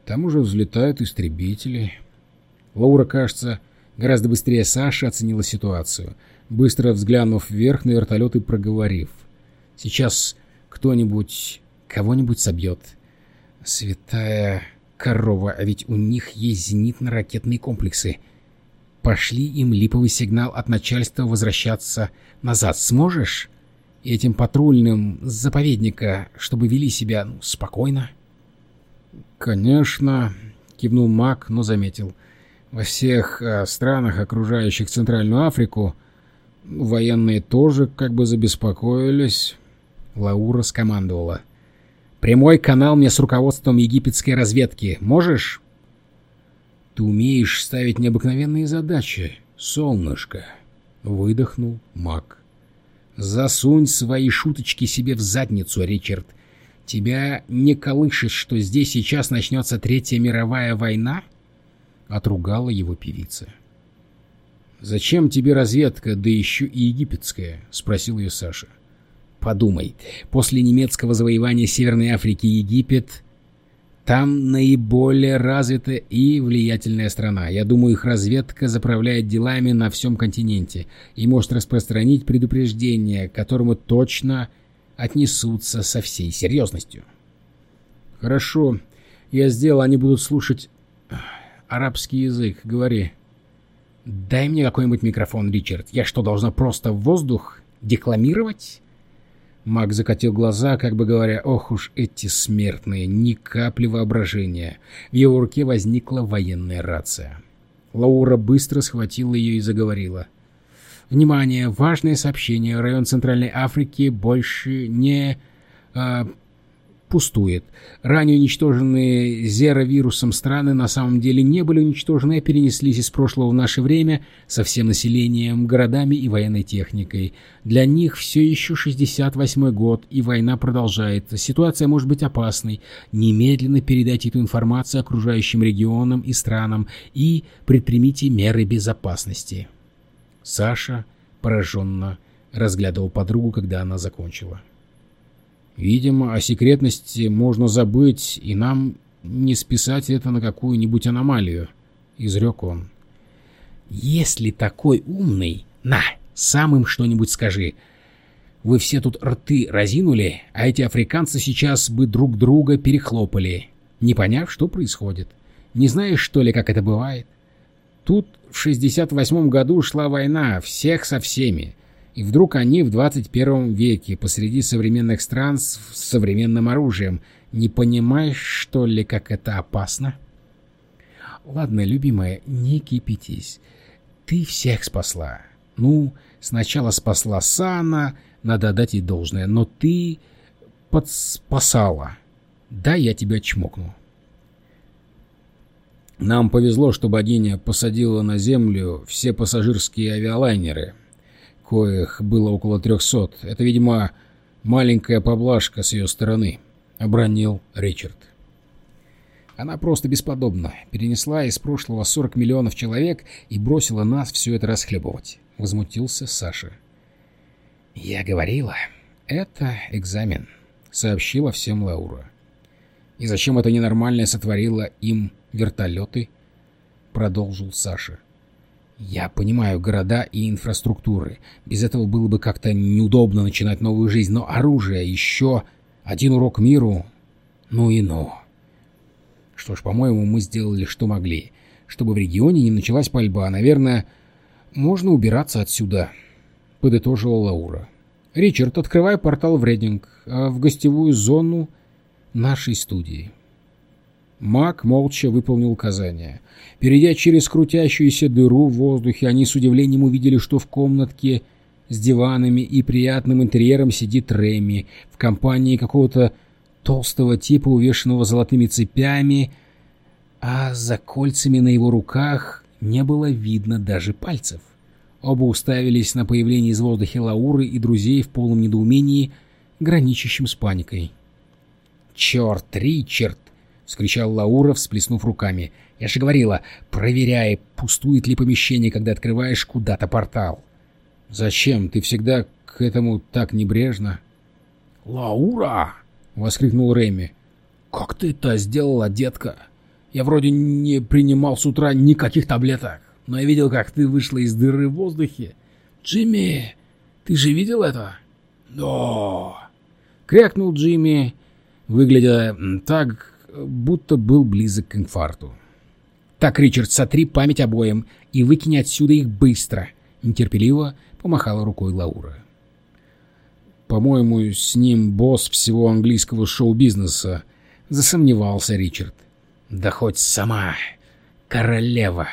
Там уже взлетают истребители. Лаура, кажется, Гораздо быстрее Саша оценила ситуацию, быстро взглянув вверх на вертолет и проговорив. «Сейчас кто-нибудь кого-нибудь собьет. Святая Корова, а ведь у них есть зенитно-ракетные комплексы. Пошли им липовый сигнал от начальства возвращаться назад. Сможешь? Этим патрульным с заповедника, чтобы вели себя ну, спокойно? Конечно, кивнул Мак, но заметил. Во всех э, странах, окружающих Центральную Африку, военные тоже как бы забеспокоились. Лаура скомандовала. — Прямой канал мне с руководством египетской разведки. Можешь? Ты умеешь ставить необыкновенные задачи, солнышко. Выдохнул маг. Засунь свои шуточки себе в задницу, Ричард. Тебя не колышет, что здесь сейчас начнется Третья мировая война? Отругала его певица. «Зачем тебе разведка, да еще и египетская?» — спросил ее Саша. Подумай, после немецкого завоевания Северной Африки Египет там наиболее развитая и влиятельная страна. Я думаю, их разведка заправляет делами на всем континенте и может распространить предупреждение, к которому точно отнесутся со всей серьезностью. Хорошо, я сделал, они будут слушать арабский язык. Говори. Дай мне какой-нибудь микрофон, Ричард. Я что, должна просто в воздух декламировать? Маг закатил глаза, как бы говоря, ох уж эти смертные, ни капли воображения. В его руке возникла военная рация. Лаура быстро схватила ее и заговорила. «Внимание! Важное сообщение. Район Центральной Африки больше не... А, пустует. Ранее уничтоженные зеровирусом страны на самом деле не были уничтожены, а перенеслись из прошлого в наше время со всем населением, городами и военной техникой. Для них все еще 68 год, и война продолжается. Ситуация может быть опасной. Немедленно передайте эту информацию окружающим регионам и странам и предпримите меры безопасности. Саша пораженно разглядывал подругу, когда она закончила. Видимо, о секретности можно забыть, и нам не списать это на какую-нибудь аномалию, — изрек он. Если такой умный, на, самым что-нибудь скажи. Вы все тут рты разинули, а эти африканцы сейчас бы друг друга перехлопали, не поняв, что происходит. Не знаешь, что ли, как это бывает? Тут в 68-м году шла война, всех со всеми. И вдруг они в 21 веке, посреди современных стран с современным оружием. Не понимаешь, что ли, как это опасно? Ладно, любимая, не кипятись. Ты всех спасла. Ну, сначала спасла Сана, надо дать ей должное, но ты подспасала. Да, я тебя чмокну. Нам повезло, что богиня посадила на землю все пассажирские авиалайнеры — коих было около трехсот. Это, видимо, маленькая поблажка с ее стороны, — обронил Ричард. Она просто бесподобна. Перенесла из прошлого 40 миллионов человек и бросила нас все это расхлебывать. Возмутился Саша. «Я говорила, это экзамен», — сообщила всем Лаура. «И зачем это ненормальное сотворило им вертолеты?» — продолжил Саша. Я понимаю города и инфраструктуры. Без этого было бы как-то неудобно начинать новую жизнь, но оружие еще один урок миру. Ну и ну. Что ж, по-моему, мы сделали, что могли. Чтобы в регионе не началась пальба, наверное, можно убираться отсюда, подытожила Лаура. Ричард, открывай портал в Рединг, а в гостевую зону нашей студии. Маг молча выполнил указание. Перейдя через крутящуюся дыру в воздухе, они с удивлением увидели, что в комнатке с диванами и приятным интерьером сидит Реми в компании какого-то толстого типа, увешанного золотыми цепями, а за кольцами на его руках не было видно даже пальцев. Оба уставились на появление из воздуха Лауры и друзей в полном недоумении, граничащем с паникой. «Черт, Ричард!» — вскричал Лаура, всплеснув руками. «Я же говорила, проверяй, пустует ли помещение, когда открываешь куда-то портал». «Зачем? Ты всегда к этому так небрежно?» «Лаура!» — воскликнул Реми. «Как ты это сделала, детка? Я вроде не принимал с утра никаких таблеток, но я видел, как ты вышла из дыры в воздухе. Джимми, ты же видел это?» «Да!» — крякнул Джимми, выглядя так будто был близок к инфаркту. «Так, Ричард, сотри память обоим и выкини отсюда их быстро!» Нетерпеливо помахала рукой Лаура. «По-моему, с ним босс всего английского шоу-бизнеса», — засомневался Ричард. «Да хоть сама королева!»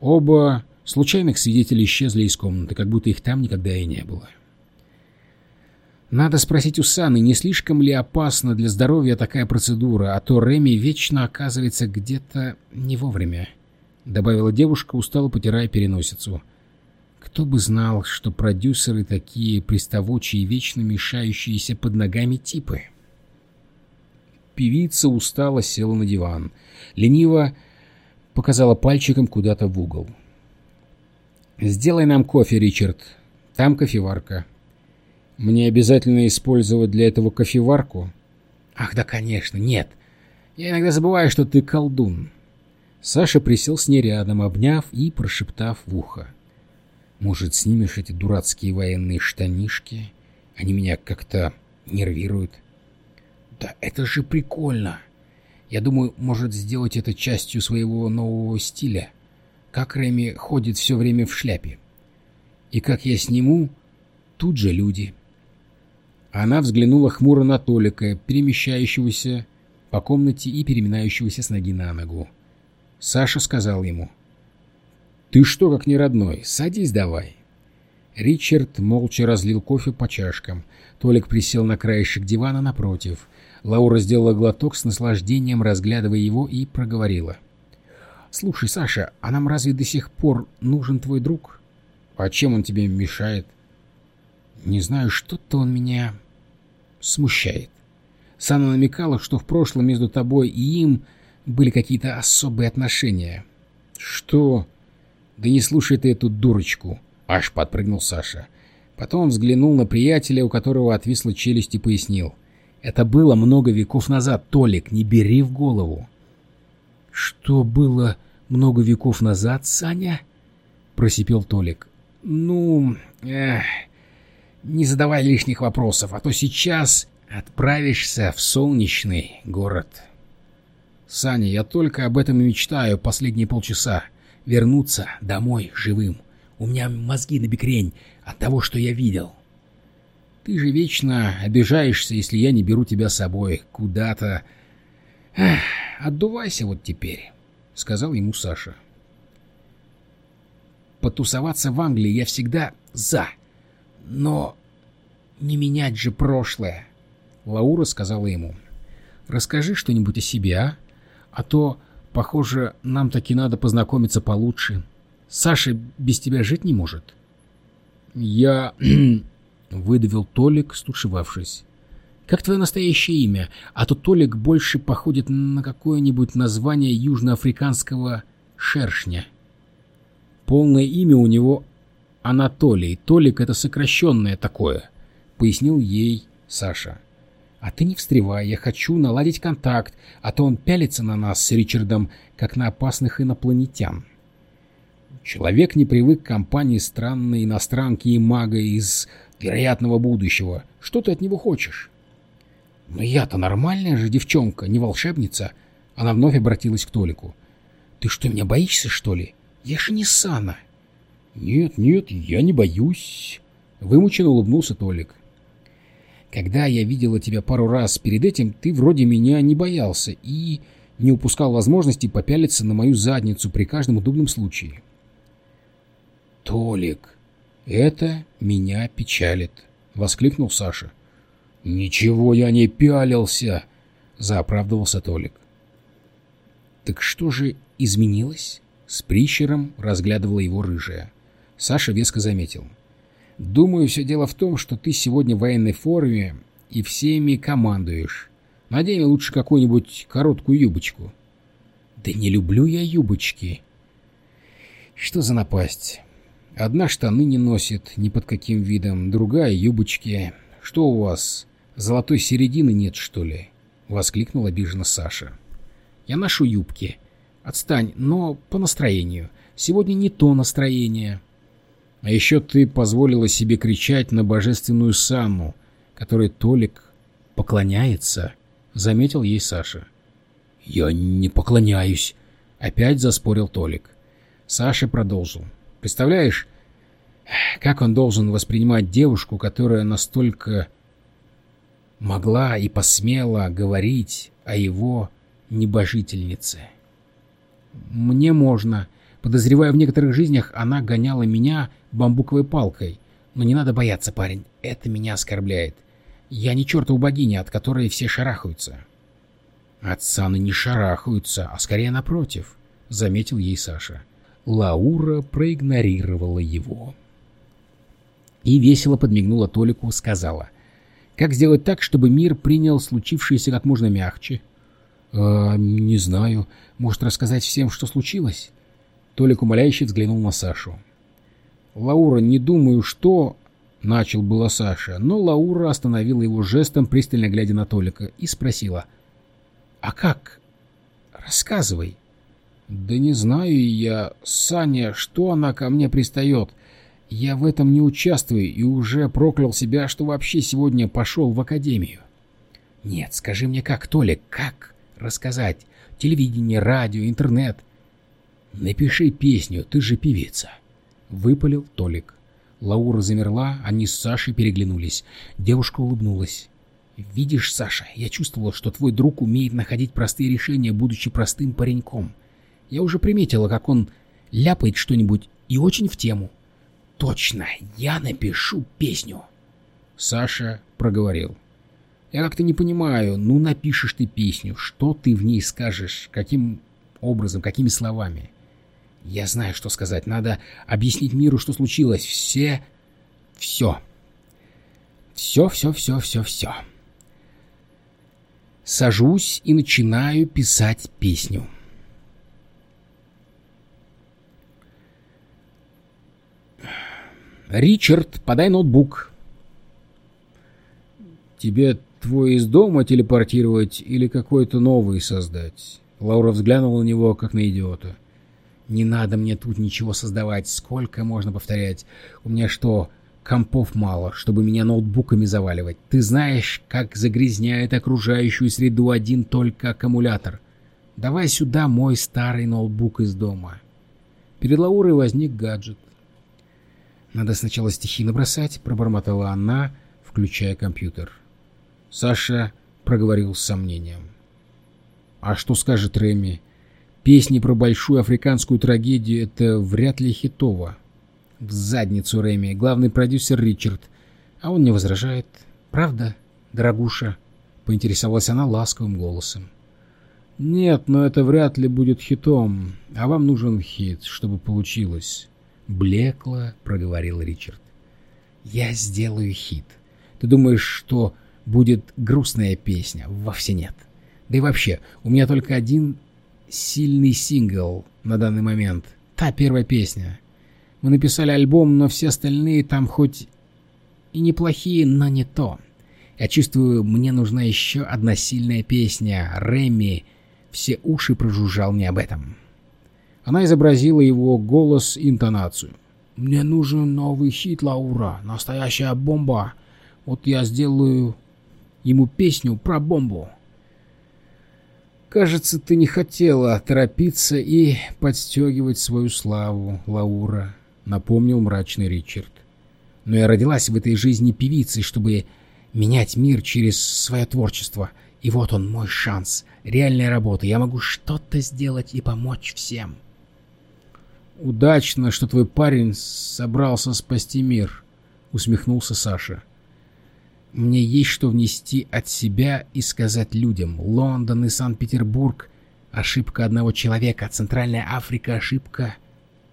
Оба случайных свидетелей исчезли из комнаты, как будто их там никогда и не было. Надо спросить у Саны, не слишком ли опасна для здоровья такая процедура, а то Реми вечно оказывается где-то не вовремя, — добавила девушка, устало потирая переносицу. Кто бы знал, что продюсеры такие приставучие и вечно мешающиеся под ногами типы. Певица устало села на диван. Лениво показала пальчиком куда-то в угол. «Сделай нам кофе, Ричард. Там кофеварка». Мне обязательно использовать для этого кофеварку? Ах, да, конечно, нет. Я иногда забываю, что ты колдун. Саша присел с ней рядом, обняв и прошептав в ухо. Может, снимешь эти дурацкие военные штанишки? Они меня как-то нервируют. Да это же прикольно. Я думаю, может сделать это частью своего нового стиля. Как Реми ходит все время в шляпе. И как я сниму, тут же люди. Она взглянула хмуро на Толика, перемещающегося по комнате и переминающегося с ноги на ногу. Саша сказал ему. «Ты что, как не родной? Садись давай». Ричард молча разлил кофе по чашкам. Толик присел на краешек дивана напротив. Лаура сделала глоток с наслаждением, разглядывая его, и проговорила. «Слушай, Саша, а нам разве до сих пор нужен твой друг? А чем он тебе мешает?» Не знаю, что-то он меня смущает. Сана намекала, что в прошлом между тобой и им были какие-то особые отношения. Что? Да не слушай ты эту дурочку, аж подпрыгнул Саша. Потом взглянул на приятеля, у которого отвисла челюсть и пояснил. Это было много веков назад, Толик, не бери в голову. Что было много веков назад, Саня? Просипел Толик. Ну, эх, не задавай лишних вопросов, а то сейчас отправишься в солнечный город. Саня, я только об этом и мечтаю последние полчаса. Вернуться домой живым. У меня мозги на бекрень от того, что я видел. Ты же вечно обижаешься, если я не беру тебя с собой куда-то. Отдувайся вот теперь, — сказал ему Саша. Потусоваться в Англии я всегда за. — но не менять же прошлое. Лаура сказала ему. Расскажи что-нибудь о себе, а? А то, похоже, нам таки надо познакомиться получше. Саша без тебя жить не может. Я... выдавил Толик, стушевавшись. Как твое настоящее имя? А то Толик больше походит на какое-нибудь название южноафриканского шершня. Полное имя у него Анатолий. Толик — это сокращенное такое», — пояснил ей Саша. «А ты не встревай, я хочу наладить контакт, а то он пялится на нас с Ричардом, как на опасных инопланетян». Человек не привык к компании странной иностранки и мага из вероятного будущего. Что ты от него хочешь? Но я-то нормальная же девчонка, не волшебница. Она вновь обратилась к Толику. Ты что, меня боишься, что ли? Я же не Сана. «Нет, нет, я не боюсь», — вымученно улыбнулся Толик. «Когда я видела тебя пару раз перед этим, ты вроде меня не боялся и не упускал возможности попялиться на мою задницу при каждом удобном случае». «Толик, это меня печалит», — воскликнул Саша. «Ничего я не пялился», — заоправдывался Толик. «Так что же изменилось?» — с прищером разглядывала его рыжая. Саша веско заметил. «Думаю, все дело в том, что ты сегодня в военной форме и всеми командуешь. Надень лучше какую-нибудь короткую юбочку». «Да не люблю я юбочки». «Что за напасть?» Одна штаны не носит ни под каким видом, другая юбочки. Что у вас, золотой середины нет, что ли? Воскликнул обиженно Саша. Я ношу юбки. Отстань, но по настроению. Сегодня не то настроение. А еще ты позволила себе кричать на божественную саму, которой Толик поклоняется, — заметил ей Саша. «Я не поклоняюсь», — опять заспорил Толик. Саша продолжил. «Представляешь, как он должен воспринимать девушку, которая настолько могла и посмела говорить о его небожительнице?» «Мне можно. Подозревая в некоторых жизнях, она гоняла меня бамбуковой палкой. Но не надо бояться, парень, это меня оскорбляет. Я не чертова богиня, от которой все шарахаются». «От Саны не шарахаются, а скорее напротив», — заметил ей Саша. Лаура проигнорировала его. И весело подмигнула Толику, сказала. «Как сделать так, чтобы мир принял случившееся как можно мягче?» «Э, «Не знаю. Может, рассказать всем, что случилось?» Толик умоляюще взглянул на Сашу. «Лаура, не думаю, что...» — начал было Саша, но Лаура остановила его жестом, пристально глядя на Толика, и спросила. «А как? Рассказывай». «Да не знаю я, Саня, что она ко мне пристает. Я в этом не участвую и уже проклял себя, что вообще сегодня пошел в академию». «Нет, скажи мне как, Толик, как рассказать? Телевидение, радио, интернет?» «Напиши песню, ты же певица», — выпалил Толик. Лаура замерла, они с Сашей переглянулись. Девушка улыбнулась. «Видишь, Саша, я чувствовала, что твой друг умеет находить простые решения, будучи простым пареньком. Я уже приметила, как он ляпает что-нибудь и очень в тему. Точно, я напишу песню!» Саша проговорил. «Я как-то не понимаю, ну напишешь ты песню, что ты в ней скажешь, каким образом, какими словами?» Я знаю, что сказать. Надо объяснить миру, что случилось. Все... Все. Все, все, все, все, все. Сажусь и начинаю писать песню. Ричард, подай ноутбук. Тебе твой из дома телепортировать или какой-то новый создать? Лаура взглянула на него, как на идиота. Не надо мне тут ничего создавать. Сколько можно повторять? У меня что, компов мало, чтобы меня ноутбуками заваливать? Ты знаешь, как загрязняет окружающую среду один только аккумулятор. Давай сюда мой старый ноутбук из дома. Перед Лаурой возник гаджет. Надо сначала стихи набросать, пробормотала она, включая компьютер. Саша проговорил с сомнением. А что скажет Реми? Песни про большую африканскую трагедию — это вряд ли хитово. В задницу Рэми, главный продюсер Ричард. А он не возражает. Правда, дорогуша? Поинтересовалась она ласковым голосом. Нет, но это вряд ли будет хитом. А вам нужен хит, чтобы получилось. Блекло проговорил Ричард. Я сделаю хит. Ты думаешь, что будет грустная песня? Вовсе нет. Да и вообще, у меня только один сильный сингл на данный момент. Та первая песня. Мы написали альбом, но все остальные там хоть и неплохие, но не то. Я чувствую, мне нужна еще одна сильная песня. Рэмми все уши прожужжал мне об этом. Она изобразила его голос и интонацию. «Мне нужен новый хит, Лаура, настоящая бомба. Вот я сделаю ему песню про бомбу». «Кажется, ты не хотела торопиться и подстегивать свою славу, Лаура», — напомнил мрачный Ричард. «Но я родилась в этой жизни певицей, чтобы менять мир через свое творчество. И вот он, мой шанс, реальная работа. Я могу что-то сделать и помочь всем». «Удачно, что твой парень собрался спасти мир», — усмехнулся Саша. Мне есть что внести от себя и сказать людям. Лондон и Санкт-Петербург — ошибка одного человека, а Центральная Африка — ошибка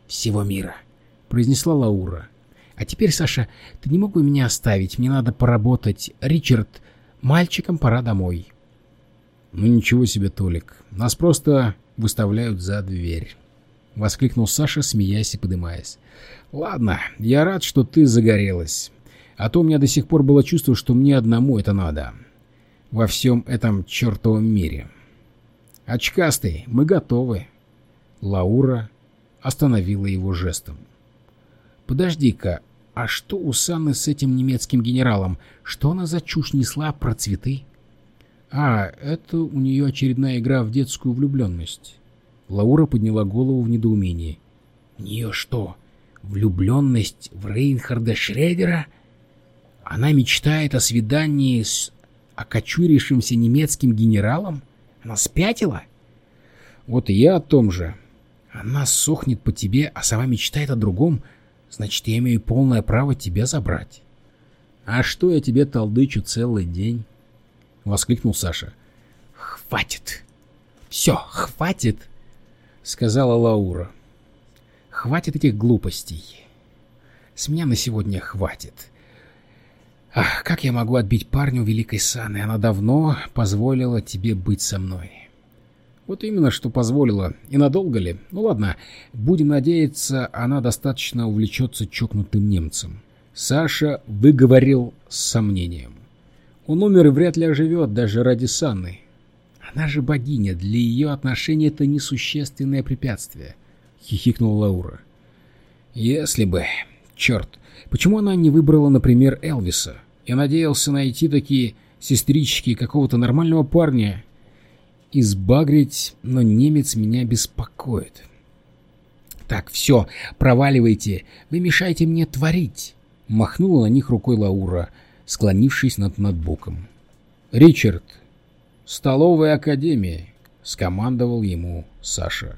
всего мира», — произнесла Лаура. «А теперь, Саша, ты не мог бы меня оставить? Мне надо поработать. Ричард, мальчикам пора домой». «Ну ничего себе, Толик. Нас просто выставляют за дверь», — воскликнул Саша, смеясь и подымаясь. «Ладно, я рад, что ты загорелась. А то у меня до сих пор было чувство, что мне одному это надо. Во всем этом чертовом мире. Очкастый, мы готовы. Лаура остановила его жестом. Подожди-ка, а что у Санны с этим немецким генералом? Что она за чушь несла про цветы? А, это у нее очередная игра в детскую влюбленность. Лаура подняла голову в недоумении. У нее что, влюбленность в Рейнхарда Шредера? Она мечтает о свидании с окочурившимся немецким генералом? Она спятила? Вот и я о том же. Она сохнет по тебе, а сама мечтает о другом, значит, я имею полное право тебя забрать. А что я тебе толдычу целый день? — воскликнул Саша. — Хватит! Все, хватит! — сказала Лаура. — Хватит этих глупостей. С меня на сегодня хватит. Ах, как я могу отбить парню Великой Саны? Она давно позволила тебе быть со мной. Вот именно, что позволила. И надолго ли? Ну ладно, будем надеяться, она достаточно увлечется чокнутым немцем. Саша выговорил с сомнением. Он умер и вряд ли оживет, даже ради Санны. Она же богиня, для ее отношений это несущественное препятствие, — хихикнула Лаура. Если бы... Черт, почему она не выбрала, например, Элвиса? Я надеялся найти такие сестрички какого-то нормального парня. Избагрить, но немец меня беспокоит. Так, все, проваливайте, вы мешаете мне творить. Махнула на них рукой Лаура, склонившись над ноутбуком. «Ричард, столовая академия», — скомандовал ему Саша.